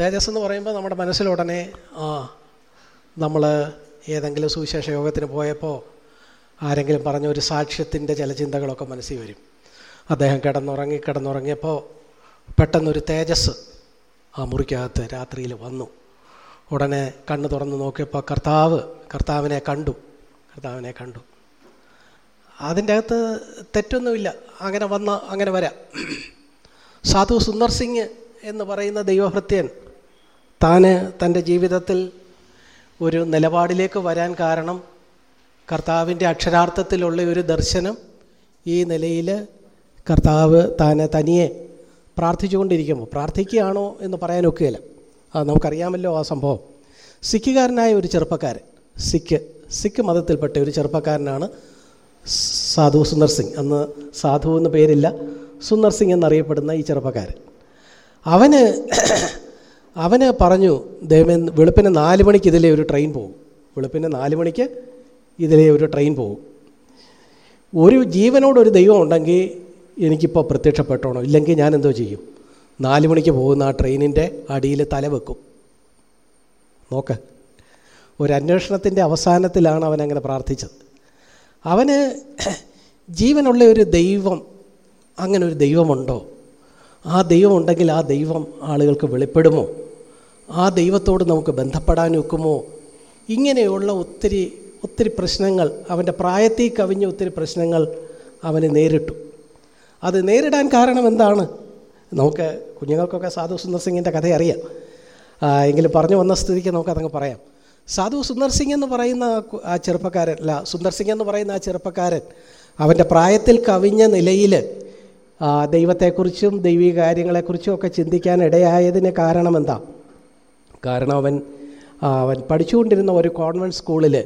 തേജസ് എന്ന് പറയുമ്പോൾ നമ്മുടെ മനസ്സിലുടനെ ആ നമ്മൾ ഏതെങ്കിലും സുവിശേഷ യോഗത്തിന് പോയപ്പോൾ ആരെങ്കിലും പറഞ്ഞ ഒരു സാക്ഷ്യത്തിന്റെ ചില ചിന്തകളൊക്കെ മനസ്സിൽ വരും. അദ്ദേഹം കിടന്നുറങ്ങി കിടന്നുറങ്ങിയപ്പോൾ പെട്ടെന്നൊരു തേജസ് ആ മുറിക്കകത്ത് രാത്രിയിൽ വന്നു. ഉടനെ കണ്ണ് തുറന്ന് നോക്കിയപ്പോൾ കർത്താവ് കർത്താവിനെ കണ്ടു. കർത്താവിനെ കണ്ടു. അതിന്റെ അകത്ത് തെറ്റൊന്നുമില്ല. അങ്ങനെ വന്ന അങ്ങനെ വരാം. സാധു സുന്ദർ സിംഗ് എന്ന് പറയുന്ന ദൈവഭൃത്യൻ താന് തന്റെ ജീവിതത്തിൽ ഒരു നിലപാടിലേക്ക് വരാൻ കാരണം കർത്താവിന്റെ അക്ഷരാർത്ഥത്തിലുള്ള ഒരു ദർശനം ഈ നിലയിൽ കർത്താവ് താനെ തനിയെ പ്രാർത്ഥിച്ചുകൊണ്ടിരിക്കുമ്പോൾ പ്രാർത്ഥിക്കുകയാണോ എന്ന് പറയാനൊക്കുകയില്ല. അത് നമുക്കറിയാമല്ലോ ആ സംഭവം. സിഖുകാരനായ ഒരു ചെറുപ്പക്കാരൻ സിഖ് സിഖ് മതത്തിൽപ്പെട്ട ഒരു ചെറുപ്പക്കാരനാണ് സാധു സുന്ദർ സിംഗ്. അന്ന് സാധു എന്ന് പേരില്ല സുന്ദർ സിംഗ് എന്നറിയപ്പെടുന്ന ഈ ചെറുപ്പക്കാരൻ. അവന് അവന് പറഞ്ഞു ദൈവം വെളുപ്പിന് നാല് മണിക്ക് ഇതിലെ ഒരു ട്രെയിൻ പോകും വെളുപ്പിന് നാല് മണിക്ക് ഇതിലെ ഒരു ട്രെയിൻ പോകും ഒരു ജീവനോടൊരു ദൈവം ഉണ്ടെങ്കിൽ എനിക്കിപ്പോൾ പ്രത്യക്ഷപ്പെട്ടോണോ? ഇല്ലെങ്കിൽ ഞാൻ എന്തോ ചെയ്യും? നാല് മണിക്ക് പോകുന്ന ആ ട്രെയിനിന്റെ അടിയിൽ തല വെക്കും. നോക്ക് ഒരു അന്വേഷണത്തിന്റെ അവസാനത്തിലാണ് അവൻ അങ്ങനെ പ്രാർത്ഥിച്ചത്. അവന് ജീവനുള്ള ഒരു ദൈവം അങ്ങനെ ഒരു ദൈവമുണ്ടോ? ആ ദൈവം ഉണ്ടെങ്കിൽ ആ ദൈവം ആളുകൾക്ക് വെളിപ്പെടുമോ? ആ ദൈവത്തോട് നമുക്ക് ബന്ധപ്പെടാൻ ഒക്കുമോ ഇങ്ങനെയുള്ള ഒത്തിരി ഒത്തിരി പ്രശ്നങ്ങൾ അവന്റെ പ്രായത്തിൽ കവിഞ്ഞ ഒത്തിരി പ്രശ്നങ്ങൾ അവന് നേരിട്ടു. അത് നേരിടാൻ കാരണം എന്താണ്? നമുക്ക് കുഞ്ഞുങ്ങൾക്കൊക്കെ സാധു സുന്ദർ സിംഗിന്റെ കഥ അറിയാം. എങ്കിലും പറഞ്ഞു വന്ന സ്ഥിതിക്ക് നമുക്കതങ്ങ് പറയാം. സാധു സുന്ദർ സിംഗ് എന്ന് പറയുന്ന ആ ചെറുപ്പക്കാരൻ അല്ല സുന്ദർ സിംഗ് എന്ന് പറയുന്ന ആ ചെറുപ്പക്കാരൻ അവന്റെ പ്രായത്തിൽ കവിഞ്ഞ നിലയിൽ ദൈവത്തെക്കുറിച്ചും ദൈവിക കാര്യങ്ങളെക്കുറിച്ചും ഒക്കെ ചിന്തിക്കാൻ ഇടയായതിന് കാരണം എന്താ? കാരണം അവൻ അവൻ പഠിച്ചുകൊണ്ടിരുന്ന ഒരു കോൺവെന്റ് സ്കൂളിൽ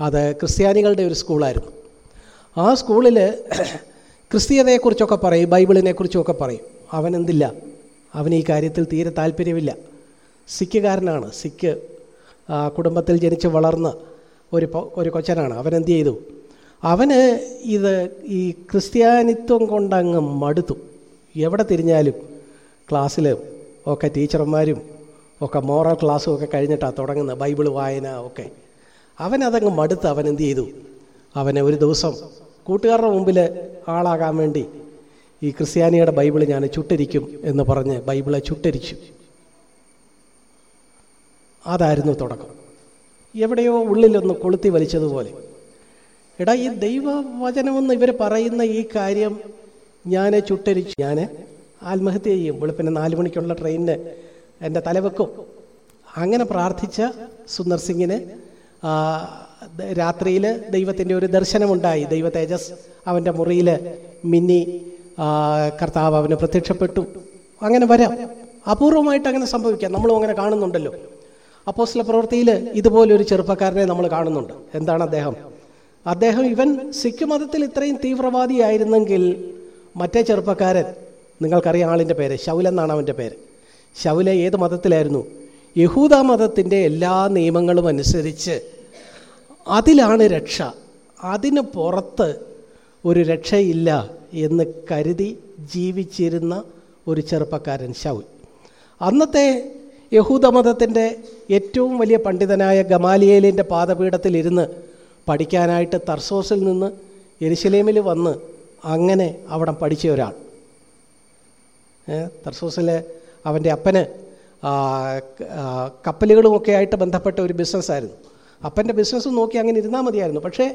അത് ക്രിസ്ത്യാനികളുടെ ഒരു സ്കൂളായിരുന്നു. ആ സ്കൂളിൽ ക്രിസ്തീയതയെക്കുറിച്ചൊക്കെ പറയും ബൈബിളിനെക്കുറിച്ചൊക്കെ പറയും. അവൻ എന്തില്ല? അവൻ ഈ കാര്യത്തിൽ തീരെ താല്പര്യമില്ല. സിക്കുകാരനാണ് സിഖ് കുടുംബത്തിൽ ജനിച്ച് വളർന്ന ഒരു ഒരു കൊച്ചനാണ്. അവൻ എന്ത് ചെയ്തു? അവന് ഇത് ഈ ക്രിസ്ത്യാനിത്വം കൊണ്ടങ്ങ് മടുത്തു. എവിടെ തിരിഞ്ഞാലും ക്ലാസ്സിൽ ഒക്കെ ടീച്ചർമാരും ഒക്കെ മോറൽ ക്ലാസ്സും ഒക്കെ കഴിഞ്ഞിട്ടാണ് തുടങ്ങുന്നത് ബൈബിൾ വായന ഒക്കെ. അവനതങ്ങ് മടുത്ത് അവൻ എന്ത് ചെയ്തു? അവനെ ഒരു ദിവസം കൂട്ടുകാരുടെ മുമ്പിൽ ആളാകാൻ വേണ്ടി ഈ ക്രിസ്ത്യാനിയുടെ ബൈബിൾ ഞാൻ ചുട്ടരിക്കും എന്ന് പറഞ്ഞ് ബൈബിളെ ചുട്ടരിച്ചു. അതായിരുന്നു തുടക്കം. എവിടെയോ ഉള്ളിലൊന്ന് കൊളുത്തി വലിച്ചതുപോലെ. എടാ ഈ ദൈവവചനമെന്ന് ഇവർ പറയുന്ന ഈ കാര്യം ഞാൻ ചുട്ടരിച്ചു. ഞാൻ ആത്മഹത്യ ചെയ്യും. വെളുപ്പിന് നാല് മണിക്കുള്ള ട്രെയിനിന് എന്റെ തലവെക്കും അങ്ങനെ പ്രാർത്ഥിച്ച സുന്ദർ സിംഗിന് രാത്രിയിൽ ദൈവത്തിന്റെ ഒരു ദർശനമുണ്ടായി. ദൈവ തേജസ് അവന്റെ മുറിയിൽ മിന്നി കർത്താവ് അവന് പ്രത്യക്ഷപ്പെട്ടു. അങ്ങനെ വരാം. അപൂർവമായിട്ട് അങ്ങനെ സംഭവിക്കാം. നമ്മളും അങ്ങനെ കാണുന്നുണ്ടല്ലോ. അപ്പോസ്ല പ്രവൃത്തിയിൽ ഇതുപോലൊരു ചെറുപ്പക്കാരനെ നമ്മൾ കാണുന്നുണ്ട്. എന്താണ് അദ്ദേഹം? അദ്ദേഹം ഇവൻ സിഖ് മതത്തിൽ ഇത്രയും തീവ്രവാദിയായിരുന്നെങ്കിൽ മറ്റേ ചെറുപ്പക്കാരൻ നിങ്ങൾക്കറിയാം ആളിന്റെ പേര് ശൗൽ എന്നാണ് അവന്റെ പേര്. ശൗല ഏത് മതത്തിലായിരുന്നു? യഹൂദ മതത്തിന്റെ എല്ലാ നിയമങ്ങളും അനുസരിച്ച് അതിലാണ് രക്ഷ. അതിന് പുറത്ത് ഒരു രക്ഷയില്ല എന്ന് കരുതി ജീവിച്ചിരുന്ന ഒരു ചെറുപ്പക്കാരൻ ശൗൽ. അന്നത്തെ യഹൂദ മതത്തിന്റെ ഏറ്റവും വലിയ പണ്ഡിതനായ ഗമാലിയേലിന്റെ പാദപീഠത്തിലിരുന്ന് പഠിക്കാനായിട്ട് തർസോസിൽ നിന്ന് എരിശിലേമിൽ വന്ന് അങ്ങനെ അവിടെ പഠിച്ച ഒരാൾ. തർസോസിലെ അവന്റെ അപ്പന് കപ്പലുകളുമൊക്കെ ആയിട്ട് ബന്ധപ്പെട്ട ഒരു ബിസിനസ്സായിരുന്നു. അപ്പന്റെ ബിസിനസ് നോക്കി അങ്ങനെ ഇരുന്നാൽ മതിയായിരുന്നു. പക്ഷേ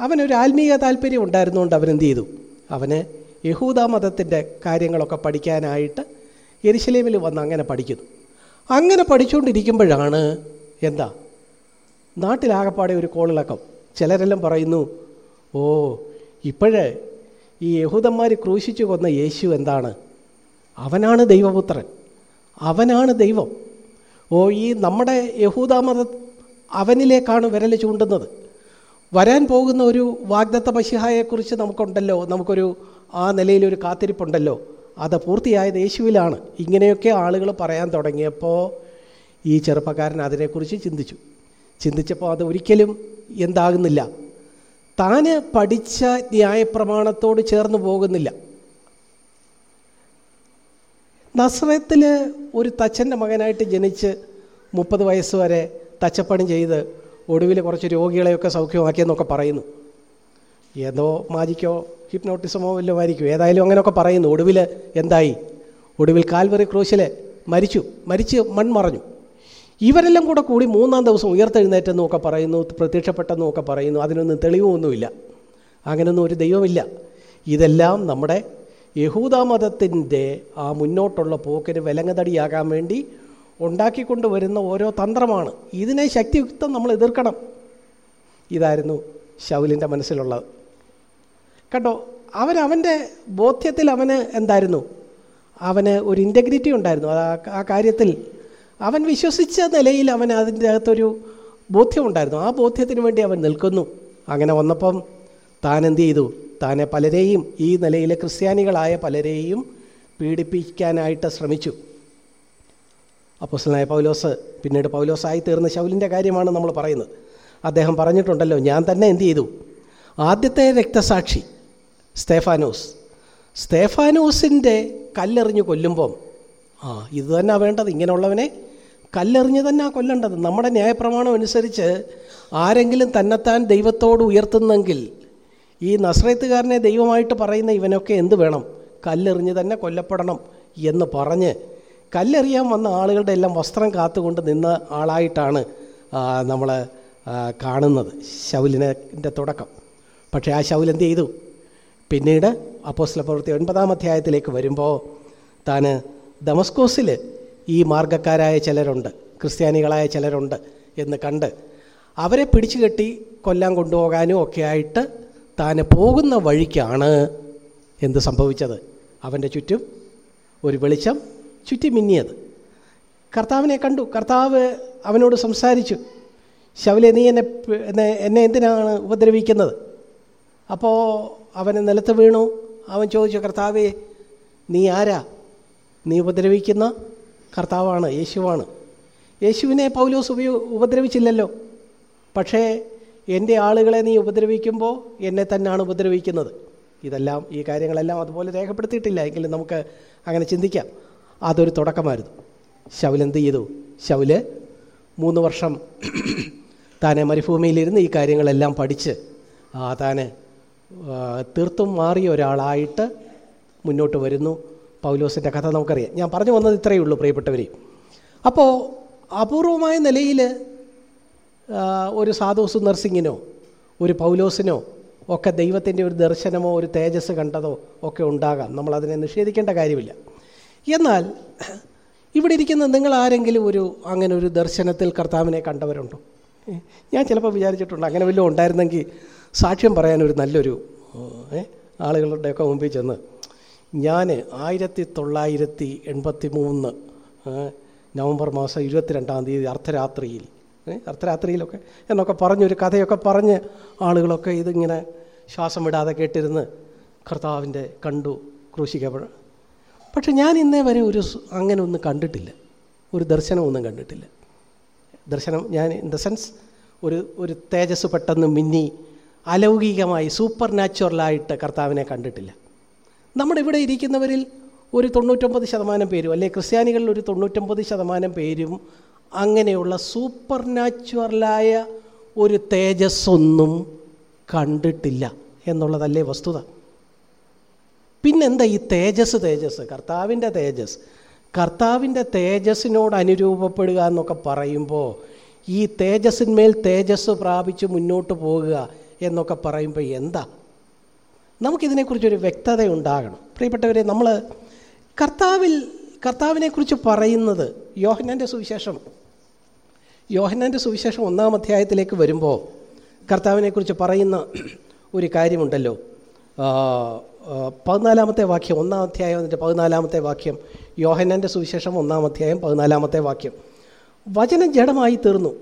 അവനൊരു ആത്മീയ താല്പര്യം ഉണ്ടായിരുന്നുകൊണ്ട് അവനെന്ത് ചെയ്തു അവന് യഹൂദ മതത്തിന്റെ കാര്യങ്ങളൊക്കെ പഠിക്കാനായിട്ട് എരിശിലേമിൽ വന്ന് അങ്ങനെ പഠിക്കുന്നു. അങ്ങനെ പഠിച്ചുകൊണ്ടിരിക്കുമ്പോഴാണ് എന്താ? നാട്ടിലാകപ്പാടെ ഒരു കോളിളക്കം. ചിലരെല്ലാം പറയുന്നു ഓ ഇപ്പോഴേ ഈ യഹൂദന്മാർ ക്രൂശിച്ചു കൊന്ന യേശു എന്താണ്? അവനാണ് ദൈവപുത്രൻ. അവനാണ് ദൈവം. ഓ ഈ നമ്മുടെ യഹൂദമത അവനിലേക്കാണ് വിരൽ ചൂണ്ടുന്നത്. വരാൻ പോകുന്ന ഒരു വാഗ്ദത്ത മഷിഹായെക്കുറിച്ച് നമുക്കുണ്ടല്ലോ. നമുക്കൊരു ആ നിലയിലൊരു കാത്തിരിപ്പുണ്ടല്ലോ. അത് പൂർത്തിയായത് യേശുവിലാണ്. ഇങ്ങനെയൊക്കെ ആളുകൾ പറയാൻ തുടങ്ങിയപ്പോൾ ഈ ചെറുപ്പക്കാരൻ അതിനെക്കുറിച്ച് ചിന്തിച്ചു. ചിന്തിച്ചപ്പോൾ അത് ഒരിക്കലും എന്താകുന്നില്ല. താന് പഠിച്ച ന്യായപ്രമാണത്തോട് ചേർന്ന് പോകുന്നില്ല. നസ്രത്തിൽ ഒരു തച്ചന്റെ മകനായിട്ട് ജനിച്ച് മുപ്പത് വയസ്സ് വരെ തച്ചപ്പണി ചെയ്ത് ഒടുവിൽ കുറച്ച് രോഗികളെയൊക്കെ സൗഖ്യമാക്കിയെന്നൊക്കെ പറയുന്നു. ഏതോ മാജിക്കോ ഹിപ്നോട്ടിസമോ വല്ലതും ആയിരിക്കും. ഏതായാലും അങ്ങനെയൊക്കെ പറയുന്നു. ഒടുവിൽ എന്തായി? ഒടുവിൽ കാൽവറി ക്രൂശിൽ മരിച്ചു. മരിച്ച് മൺമറഞ്ഞു. ഇവരെല്ലാം കൂടെ കൂടി മൂന്നാം ദിവസം ഉയർത്തെഴുന്നേറ്റെന്നൊക്കെ പറയുന്നു പ്രത്യക്ഷപ്പെട്ടെന്നൊക്കെ പറയുന്നു. അതിനൊന്നും തെളിവൊന്നുമില്ല. അങ്ങനെയൊന്നും ഒരു ദൈവമില്ല. ഇതെല്ലാം നമ്മുടെ യഹൂദ മതത്തിന്റെ ആ മുന്നോട്ടുള്ള പോക്കിന് വിലങ്ങതടിയാകാൻ വേണ്ടി ഉണ്ടാക്കിക്കൊണ്ട് വരുന്ന ഓരോ തന്ത്രമാണ്. ഇതിനെ ശക്തിയുക്തം നമ്മൾ എതിർക്കണം. ഇതായിരുന്നു ശൗലിന്റെ മനസ്സിലുള്ളത്. കേട്ടോ അവൻ അവന്റെ ബോധ്യത്തിൽ അവന് എന്തായിരുന്നു? അവന് ഒരു ഇന്റഗ്രിറ്റി ഉണ്ടായിരുന്നു. ആ കാര്യത്തിൽ അവൻ വിശ്വസിച്ച നിലയിൽ അവൻ അതിന്റെ അകത്തൊരു ബോധ്യമുണ്ടായിരുന്നു ആ ബോധ്യത്തിന് വേണ്ടി അവൻ നിൽക്കുന്നു. അങ്ങനെ വന്നപ്പം താൻ എന്ത് ചെയ്തു? താനെ പലരെയും ഈ നിലയിലെ ക്രിസ്ത്യാനികളായ പലരെയും പീഡിപ്പിക്കാനായിട്ട് ശ്രമിച്ചു. അപ്പോസ്റ്റലായ പൗലോസ് പിന്നീട് പൗലോസായി തീർന്ന ശൗലിന്റെ കാര്യമാണ് നമ്മൾ പറയുന്നത്. അദ്ദേഹം പറഞ്ഞിട്ടുണ്ടല്ലോ ഞാൻ തന്നെ എന്തു ചെയ്തു? ആദ്യത്തെ രക്തസാക്ഷി സ്തേഫാനോസ്. സ്തേഫാനോസിന്റെ കല്ലെറിഞ്ഞ് കൊല്ലുമ്പം ആ ഇത് തന്നെ വേണ്ടത് ഇങ്ങനെയുള്ളവനെ കല്ലെറിഞ്ഞ് തന്നെ കൊല്ലേണ്ടത്. നമ്മുടെ ന്യായപ്രമാണം അനുസരിച്ച് ആരെങ്കിലും തന്നെത്താൻ ദൈവത്തോട് ഉയർത്തുന്നെങ്കിൽ ഈ നസ്രത്തുകാരനെ ദൈവമായിട്ട് പറയുന്ന ഇവനൊക്കെ എന്ത് വേണം? കല്ലെറിഞ്ഞ് തന്നെ കൊല്ലപ്പെടണം എന്ന് പറഞ്ഞ് കല്ലെറിയാൻ വന്ന ആളുകളുടെ എല്ലാം വസ്ത്രം കാത്തുകൊണ്ട് നിന്ന ആളായിട്ടാണ് നമ്മൾ കാണുന്നത് ശൗലിന്റെ തുടക്കം. പക്ഷേ ആ ശൗൽ എന്ത് ചെയ്തു? പിന്നീട് അപ്പോസ്ല പ്രവൃത്തി ഒൻപതാം അധ്യായത്തിലേക്ക് വരുമ്പോൾ താൻ ദമസ്കോസിൽ ഈ മാർഗക്കാരായ ചിലരുണ്ട് ക്രിസ്ത്യാനികളായ ചിലരുണ്ട് എന്ന് കണ്ട് അവരെ പിടിച്ചു കെട്ടി കൊല്ലാൻ കൊണ്ടുപോകാനും ഒക്കെ ആയിട്ട് താൻ പോകുന്ന വഴിക്കാണ് എന്ത് സംഭവിച്ചത്? അവന്റെ ചുറ്റും ഒരു വെളിച്ചം ചുറ്റി മിന്നിയത്. കർത്താവിനെ കണ്ടു. കർത്താവ് അവനോട് സംസാരിച്ചു. ശവലെ നീ എന്നെ എന്നെ എന്തിനാണ് ഉപദ്രവിക്കുന്നത്? അപ്പോൾ അവന് നിലത്ത് വീണു. അവൻ ചോദിച്ചു കർത്താവേ നീ ആരാ? നീ ഉപദ്രവിക്കുന്ന കർത്താവാണ് യേശുവാണ്. യേശുവിനെ പൗലോസ് ഉപയോ ഉപദ്രവിച്ചില്ലല്ലോ. പക്ഷേ എന്റെ ആളുകളെ നീ ഉപദ്രവിക്കുമ്പോൾ എന്നെ തന്നെയാണ് ഉപദ്രവിക്കുന്നത്. ഇതെല്ലാം ഈ കാര്യങ്ങളെല്ലാം അതുപോലെ രേഖപ്പെടുത്തിയിട്ടില്ല. എങ്കിലും നമുക്ക് അങ്ങനെ ചിന്തിക്കാം. അതൊരു തുടക്കമായിരുന്നു. ശൗൽ ചെയ്തു? ശൗൽ മൂന്ന് വർഷം താനെ മരുഭൂമിയിലിരുന്ന് ഈ കാര്യങ്ങളെല്ലാം പഠിച്ച് താന് തീർത്തും മാറിയ ഒരാളായിട്ട് മുന്നോട്ട് വരുന്നു. പൗലോസിന്റെ കഥ നമുക്കറിയാം. ഞാൻ പറഞ്ഞു വന്നത് ഇത്രയേ ഉള്ളൂ പ്രിയപ്പെട്ടവരെയും അപ്പോൾ അപൂർവമായ നിലയിൽ ഒരു സാധോസ് നർസിങ്ങിനോ ഒരു പൗലോസിനോ ഒക്കെ ദൈവത്തിന്റെ ഒരു ദർശനമോ ഒരു തേജസ് കണ്ടതോ ഒക്കെ ഉണ്ടാകാം. നമ്മളതിനെ നിഷേധിക്കേണ്ട കാര്യമില്ല. എന്നാൽ ഇവിടെ ഇരിക്കുന്ന നിങ്ങൾ ആരെങ്കിലും ഒരു അങ്ങനെ ഒരു ദർശനത്തിൽ കർത്താവിനെ കണ്ടവരുണ്ടോ? ഞാൻ ചിലപ്പോൾ വിചാരിച്ചിട്ടുണ്ട് അങ്ങനെ വല്ലതും ഉണ്ടായിരുന്നെങ്കിൽ സാക്ഷ്യം പറയാൻ ഒരു നല്ലൊരു ആളുകളുടെയൊക്കെ മുമ്പിൽ ചെന്ന് ഞാൻ ആയിരത്തി തൊള്ളായിരത്തി എൺപത്തി മൂന്ന് നവംബർ മാസം ഇരുപത്തിരണ്ടാം തീയതി അർദ്ധരാത്രിയിൽ അർദ്ധരാത്രിയിലൊക്കെ എന്നൊക്കെ പറഞ്ഞൊരു കഥയൊക്കെ പറഞ്ഞ് ആളുകളൊക്കെ ഇതിങ്ങനെ ശ്വാസം വിടാതെ കേട്ടിരുന്ന് കർത്താവിന്റെ കണ്ടു ക്രൂശിക്കപ്പെട പക്ഷെ ഞാൻ ഇന്നേ വരെ ഒരു അങ്ങനെ ഒന്നും കണ്ടിട്ടില്ല. ഒരു ദർശനമൊന്നും കണ്ടിട്ടില്ല. ദർശനം ഞാൻ ഇൻ ദ സെൻസ് ഒരു ഒരു തേജസ് പെട്ടെന്ന് മിന്നി അലൗകികമായി സൂപ്പർ നാച്ചുറലായിട്ട് കർത്താവിനെ കണ്ടിട്ടില്ല. നമ്മുടെ ഇവിടെ ഇരിക്കുന്നവരിൽ ഒരു തൊണ്ണൂറ്റൊമ്പത് ശതമാനം പേരും അല്ലെങ്കിൽ ക്രിസ്ത്യാനികളിൽ ഒരു തൊണ്ണൂറ്റൊമ്പത് ശതമാനം പേരും അങ്ങനെയുള്ള സൂപ്പർ നാച്ചുറലായ ഒരു തേജസ്സൊന്നും കണ്ടിട്ടില്ല എന്നുള്ളതല്ലേ വസ്തുത. പിന്നെന്താ ഈ തേജസ് തേജസ് കർത്താവിന്റെ തേജസ് കർത്താവിന്റെ തേജസ്സിനോട് അനുരൂപപ്പെടുക എന്നൊക്കെ പറയുമ്പോൾ ഈ തേജസ്സിന്മേൽ തേജസ് പ്രാപിച്ച് മുന്നോട്ട് പോകുക എന്നൊക്കെ പറയുമ്പോൾ എന്താ? നമുക്കിതിനെക്കുറിച്ചൊരു വ്യക്തത ഉണ്ടാകണം പ്രിയപ്പെട്ടവരെ നമ്മൾ കർത്താവിൽ കർത്താവിനെക്കുറിച്ച് പറയുന്നത് യോഹനന്റെ സുവിശേഷം. യോഹനന്റെ സുവിശേഷം ഒന്നാം അധ്യായത്തിലേക്ക് വരുമ്പോൾ കർത്താവിനെക്കുറിച്ച് പറയുന്ന ഒരു കാര്യമുണ്ടല്ലോ. പതിനാലാമത്തെ വാക്യം ഒന്നാം അധ്യായം എന്നിട്ട് പതിനാലാമത്തെ വാക്യം. യോഹനന്റെ സുവിശേഷം ഒന്നാം അധ്യായം പതിനാലാമത്തെ വാക്യം. വചനം ജഡമായി തീർന്നു.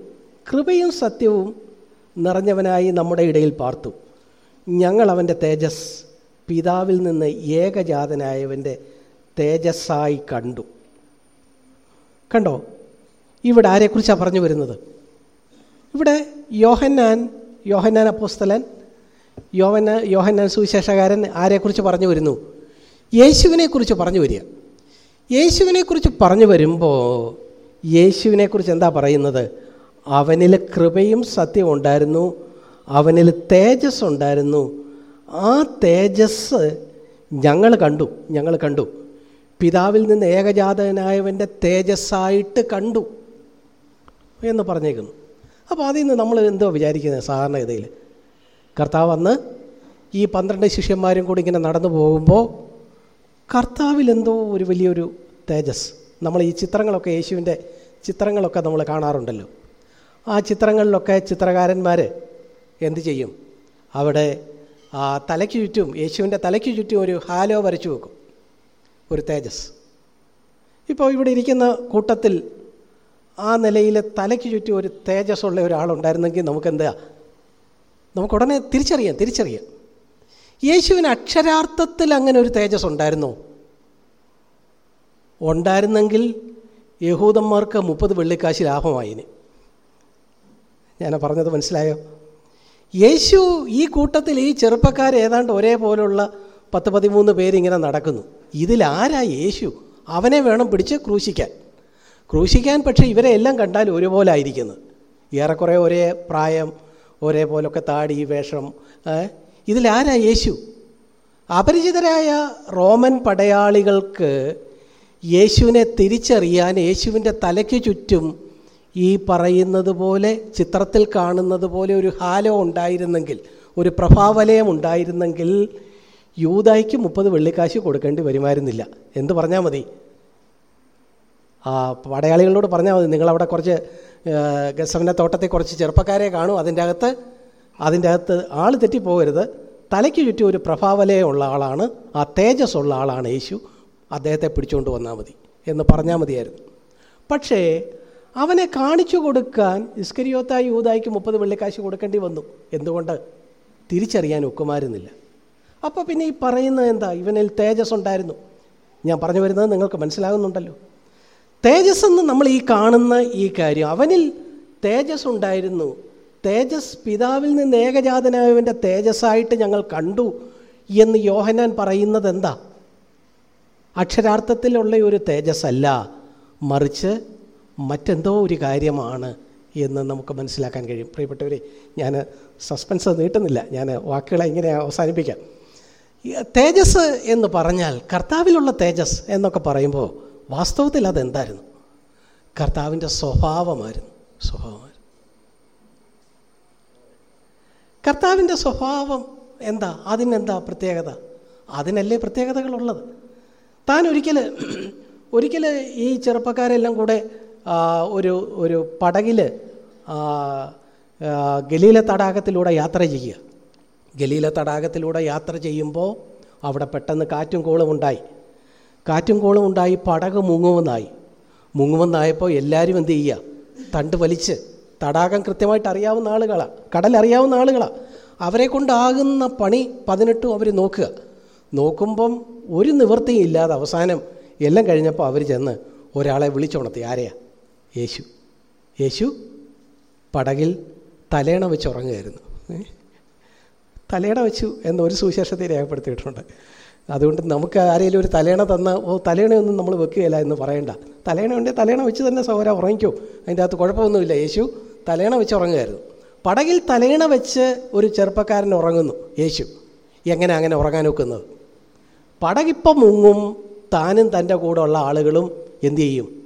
കൃപയും സത്യവും നിറഞ്ഞവനായി നമ്മുടെ ഇടയിൽ പാർത്തു. ഞങ്ങൾ അവന്റെ തേജസ് പിതാവിൽ നിന്ന് ഏകജാതനായവന്റെ തേജസ്സായി കണ്ടു. കണ്ടോ? ഇവിടെ ആരെക്കുറിച്ചാണ് പറഞ്ഞു വരുന്നത്? ഇവിടെ യോഹന്നാൻ യോഹന്നാൻ അപ്പോസ്തലൻ യോഹന്ന യോഹന്നാൻ സുവിശേഷകാരൻ ആരെക്കുറിച്ച് പറഞ്ഞു വരുന്നു? യേശുവിനെക്കുറിച്ച് പറഞ്ഞു വരിക. യേശുവിനെക്കുറിച്ച് പറഞ്ഞു വരുമ്പോൾ യേശുവിനെക്കുറിച്ച് എന്താ പറയുന്നത്? അവനിൽ കൃപയും സത്യവും ഉണ്ടായിരുന്നു. അവനിൽ തേജസ് ഉണ്ടായിരുന്നു ആ തേജസ് ഞങ്ങൾ കണ്ടു ഞങ്ങൾ കണ്ടു. പിതാവിൽ നിന്ന് ഏകജാതനായവന്റെ തേജസ്സായിട്ട് കണ്ടു എന്ന് പറഞ്ഞേക്കുന്നു. അപ്പോൾ അതിൽ നിന്ന് നമ്മൾ എന്തോ വിചാരിക്കുന്നത് സാധാരണഗതിയിൽ? കർത്താവ് അന്ന് ഈ പന്ത്രണ്ട് ശിഷ്യന്മാരും കൂടി ഇങ്ങനെ നടന്നു പോകുമ്പോൾ കർത്താവിൽ എന്തോ ഒരു വലിയൊരു തേജസ്. നമ്മൾ ഈ ചിത്രങ്ങളൊക്കെ യേശുവിന്റെ ചിത്രങ്ങളൊക്കെ നമ്മൾ കാണാറുണ്ടല്ലോ. ആ ചിത്രങ്ങളിലൊക്കെ ചിത്രകാരന്മാർ എന്തു ചെയ്യും? അവിടെ ആ തലയ്ക്ക് ചുറ്റും യേശുവിന്റെ തലയ്ക്ക് ചുറ്റും ഒരു ഹാലോ വരച്ചു വെക്കും. ഒരു തേജസ്. ഇപ്പോൾ ഇവിടെ ഇരിക്കുന്ന കൂട്ടത്തിൽ ആ നിലയിൽ തലയ്ക്ക് ചുറ്റും ഒരു തേജസ്സുള്ള ഒരാളുണ്ടായിരുന്നെങ്കിൽ നമുക്കെന്താ? നമുക്ക് ഉടനെ തിരിച്ചറിയാം തിരിച്ചറിയാം. യേശുവിന് അക്ഷരാർത്ഥത്തിൽ അങ്ങനെ ഒരു തേജസ് ഉണ്ടായിരുന്നു ഉണ്ടായിരുന്നെങ്കിൽ യഹൂദന്മാർക്ക് മുപ്പത് വെള്ളിക്കാശ് ലാഭമായിന്. ഞാൻ പറഞ്ഞത് മനസ്സിലായോ? യേശു ഈ കൂട്ടത്തിൽ ഈ ചെറുപ്പക്കാർ ഏതാണ്ട് ഒരേപോലുള്ള പത്ത് പതിമൂന്ന് പേരിങ്ങനെ നടക്കുന്നു. ഇതിലാരാ യേശു? അവനെ വേണം പിടിച്ച് ക്രൂശിക്കാൻ. ക്രൂശിക്കാൻ പക്ഷേ ഇവരെ എല്ലാം കണ്ടാൽ ഒരുപോലെ ആയിരിക്കുന്നത് ഏറെക്കുറെ ഒരേ പ്രായം ഒരേപോലൊക്കെ താടി വേഷം? ഇതിലാരാ യേശു? അപരിചിതരായ റോമൻ പടയാളികൾക്ക് യേശുവിനെ തിരിച്ചറിയാൻ യേശുവിന്റെ തലയ്ക്ക് ചുറ്റും ഈ പറയുന്നത് പോലെ ചിത്രത്തിൽ കാണുന്നത് പോലെ ഒരു ഹാലോ ഉണ്ടായിരുന്നെങ്കിൽ ഒരു പ്രഭാവലയം ഉണ്ടായിരുന്നെങ്കിൽ യൂതായ്ക്ക് മുപ്പത് വെള്ളിക്കാശ് കൊടുക്കേണ്ടി വരുമായിരുന്നില്ല. എന്ത് പറഞ്ഞാൽ മതി? ആ പടയാളികളോട് പറഞ്ഞാൽ മതി. നിങ്ങളവിടെ കുറച്ച് ഗസവന തോട്ടത്തെ കുറച്ച് ചെറുപ്പക്കാരെ കാണും. അതിന്റെ അകത്ത് അതിന്റെ അകത്ത് ആൾ തെറ്റിപ്പോകരുത്. തലയ്ക്ക് ചുറ്റും ഒരു പ്രഭാവലയുള്ള ആളാണ്. ആ തേജസ് ഉള്ള ആളാണ് യേശു. അദ്ദേഹത്തെ പിടിച്ചുകൊണ്ട് വന്നാൽ മതി എന്ന് പറഞ്ഞാൽ മതിയായിരുന്നു. പക്ഷേ അവനെ കാണിച്ചു കൊടുക്കാൻ ഇസ്കരിയോത്ത യൂതായിക്ക് മുപ്പത് വെള്ളിക്കാശ് കൊടുക്കേണ്ടി വന്നു. എന്തുകൊണ്ട്? തിരിച്ചറിയാൻ ഒക്കുമായിരുന്നില്ല അപ്പോൾ പിന്നെ ഈ പറയുന്നത് എന്താ? ഇവനിൽ തേജസ് ഉണ്ടായിരുന്നു. ഞാൻ പറഞ്ഞു വരുന്നത് നിങ്ങൾക്ക് മനസ്സിലാകുന്നുണ്ടല്ലോ. തേജസ് എന്ന് നമ്മൾ ഈ കാണുന്ന ഈ കാര്യം അവനിൽ തേജസ് ഉണ്ടായിരുന്നു. തേജസ് പിതാവിൽ നിന്ന് ഏകജാതനായവന്റെ തേജസ്സായിട്ട് ഞങ്ങൾ കണ്ടു എന്ന് യോഹനാൻ പറയുന്നത് എന്താ? അക്ഷരാർത്ഥത്തിലുള്ള ഒരു തേജസ് അല്ല മറിച്ച് മറ്റെന്തോ ഒരു കാര്യമാണ് എന്ന് നമുക്ക് മനസ്സിലാക്കാൻ കഴിയും. പ്രിയപ്പെട്ടവരെ ഞാൻ സസ്പെൻസ് നീട്ടുന്നില്ല. ഞാൻ വാക്കുകളെ ഇങ്ങനെ അവസാനിപ്പിക്കാം. തേജസ് എന്ന് പറഞ്ഞാൽ കർത്താവിലുള്ള തേജസ് എന്നൊക്കെ പറയുമ്പോൾ വാസ്തവത്തിൽ അതെന്തായിരുന്നു? കർത്താവിന്റെ സ്വഭാവമായിരുന്നു. സ്വഭാവമായിരുന്നു. കർത്താവിന്റെ സ്വഭാവം എന്താ? അതിനെന്താ പ്രത്യേകത? അതിനല്ലേ പ്രത്യേകതകളുള്ളത്? താൻ ഒരിക്കൽ ഒരിക്കൽ ഈ ചെറുപ്പക്കാരെല്ലാം കൂടെ ഒരു ഒരു പടകിൽ ഗലീല തടാകത്തിലൂടെ യാത്ര ചെയ്യുക. ഗലീല തടാകത്തിലൂടെ യാത്ര ചെയ്യുമ്പോൾ അവിടെ പെട്ടെന്ന് കാറ്റും കോളും ഉണ്ടായി. കാറ്റും കോളും ഉണ്ടായി പടക് മുങ്ങുമെന്നായി മുങ്ങുമെന്നായപ്പോൾ എല്ലാവരും എന്ത് ചെയ്യുക? തണ്ട് വലിച്ച്. തടാകം കൃത്യമായിട്ട് അറിയാവുന്ന ആളുകളാണ് കടൽ അറിയാവുന്ന ആളുകളാണ് അവരെ കൊണ്ടാകുന്ന പണി പതിനെട്ടും അവർ നോക്കുക. നോക്കുമ്പം ഒരു നിവൃത്തിയും ഇല്ലാതെ അവസാനം എല്ലാം കഴിഞ്ഞപ്പോൾ അവർ ചെന്ന് ഒരാളെ വിളിച്ചുണർത്തി. ആരെയാ? യേശു. യേശു പടകിൽ തലേണ വെച്ച് ഉറങ്ങുകയായിരുന്നു. ഏ? തലേണ വെച്ചു എന്ന് ഒരു സുവിശേഷത്തെ രേഖപ്പെടുത്തിയിട്ടുണ്ട്. അതുകൊണ്ട് നമുക്ക് ആരെങ്കിലും ഒരു തലേണ തന്ന ഓ തലേണയൊന്നും നമ്മൾ വെക്കുകയില്ല എന്ന് പറയണ്ട. തലേണ ഉണ്ടെങ്കിൽ തലേണ വെച്ച് തന്നെ സൗര ഉറങ്ങിക്കോ. അതിന്റെ അകത്ത് കുഴപ്പമൊന്നുമില്ല. യേശു തലേണ വെച്ച് ഉറങ്ങുമായിരുന്നു. പടകിൽ തലേണ വെച്ച് ഒരു ചെറുപ്പക്കാരൻ ഉറങ്ങുന്നു. യേശു എങ്ങനെ അങ്ങനെ ഉറങ്ങാൻ വെക്കുന്നത് പടകിപ്പം മുങ്ങും താനും തന്റെ കൂടെ ഉള്ള ആളുകളും എന്തു ചെയ്യും?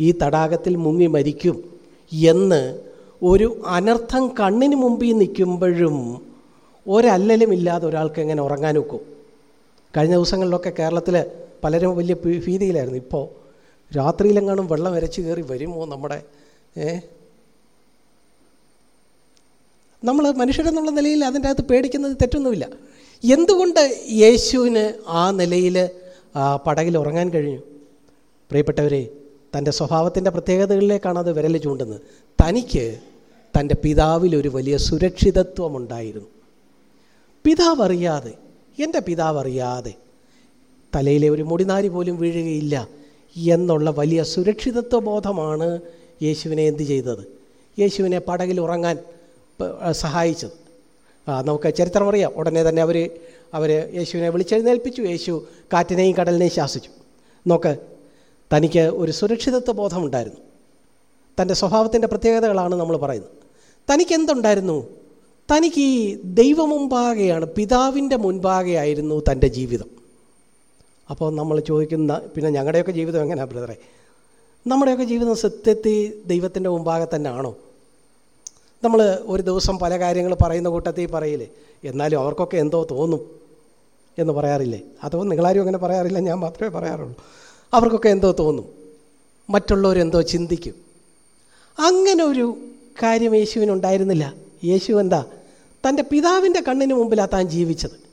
ഈ തടാകത്തിൽ മുങ്ങി മരിക്കും എന്ന് ഒരു അനർത്ഥം കണ്ണിന് മുമ്പിൽ നിൽക്കുമ്പോഴും ഒരല്ലലും ഇല്ലാതെ ഒരാൾക്ക് എങ്ങനെ ഉറങ്ങാൻ ഒക്കും? കഴിഞ്ഞ ദിവസങ്ങളിലൊക്കെ കേരളത്തിൽ പലരും വലിയ ഭീതിയിലായിരുന്നു. ഇപ്പോൾ രാത്രിയിലെങ്ങാനും വെള്ളം വരച്ച് കയറി വരുമോ നമ്മുടെ ഏ? നമ്മൾ മനുഷ്യരെന്നുള്ള നിലയിൽ അതിന്റെ അകത്ത് പേടിക്കുന്നത് തെറ്റൊന്നുമില്ല. എന്തുകൊണ്ട് യേശുവിന് ആ നിലയിൽ പടകിൽ ഉറങ്ങാൻ കഴിഞ്ഞു? പ്രിയപ്പെട്ടവരെ തന്റെ സ്വഭാവത്തിന്റെ പ്രത്യേകതകളിലേക്കാണ് അത് വിരൽ ചൂണ്ടുന്നത്. തനിക്ക് തന്റെ പിതാവിൽ ഒരു വലിയ സുരക്ഷിതത്വം ഉണ്ടായിരുന്നു. പിതാവ് അറിയാതെ എന്റെ പിതാവ് അറിയാതെ തലയിലെ ഒരു മുടിനാരി പോലും വീഴുകയില്ല എന്നുള്ള വലിയ സുരക്ഷിതത്വ ബോധമാണ് യേശുവിനെ എന്ത് ചെയ്തത്? യേശുവിനെ പടകിൽ ഉറങ്ങാൻ സഹായിച്ചത്. നമുക്ക് ചരിത്രം അറിയാം. ഉടനെ തന്നെ അവർ അവർ യേശുവിനെ വിളിച്ചെഴുന്നേൽപ്പിച്ചു. യേശു കാറ്റിനെയും കടലിനെയും ശാസിച്ചു. നോക്ക് തനിക്ക് ഒരു സുരക്ഷിതത്വ ബോധമുണ്ടായിരുന്നു തന്റെ സ്വഭാവത്തിന്റെ പ്രത്യേകതകളാണ് നമ്മൾ പറയുന്നത്. തനിക്ക് എന്തുണ്ടായിരുന്നു? തനിക്ക് ഈ ദൈവമുമ്പാകെയാണ് പിതാവിന്റെ മുൻപാകെയായിരുന്നു തന്റെ ജീവിതം. അപ്പോൾ നമ്മൾ ചോദിക്കുന്ന പിന്നെ ഞങ്ങളുടെയൊക്കെ ജീവിതം എങ്ങനെയാണ് ബ്രദറെ? നമ്മുടെയൊക്കെ ജീവിതം സത്യത്തിൽ ദൈവത്തിന്റെ മുമ്പാകെ തന്നെ ആണോ നമ്മൾ ഒരു ദിവസം പല കാര്യങ്ങൾ പറയുന്ന കൂട്ടത്തിൽ പറയില്ലേ എന്നാലും അവർക്കൊക്കെ എന്തോ തോന്നും എന്ന് പറയാറില്ലേ? അതോ നിങ്ങളാരും അങ്ങനെ പറയാറില്ല ഞാൻ മാത്രമേ പറയാറുള്ളൂ. അവർക്കൊക്കെ എന്തോ തോന്നും മറ്റുള്ളവരെന്തോ ചിന്തിക്കും. അങ്ങനെ ഒരു കാര്യം യേശുവിനുണ്ടായിരുന്നില്ല. യേശു എന്താ? തന്റെ പിതാവിന്റെ കണ്ണിന് മുമ്പിലാണ് താൻ ജീവിച്ചത്.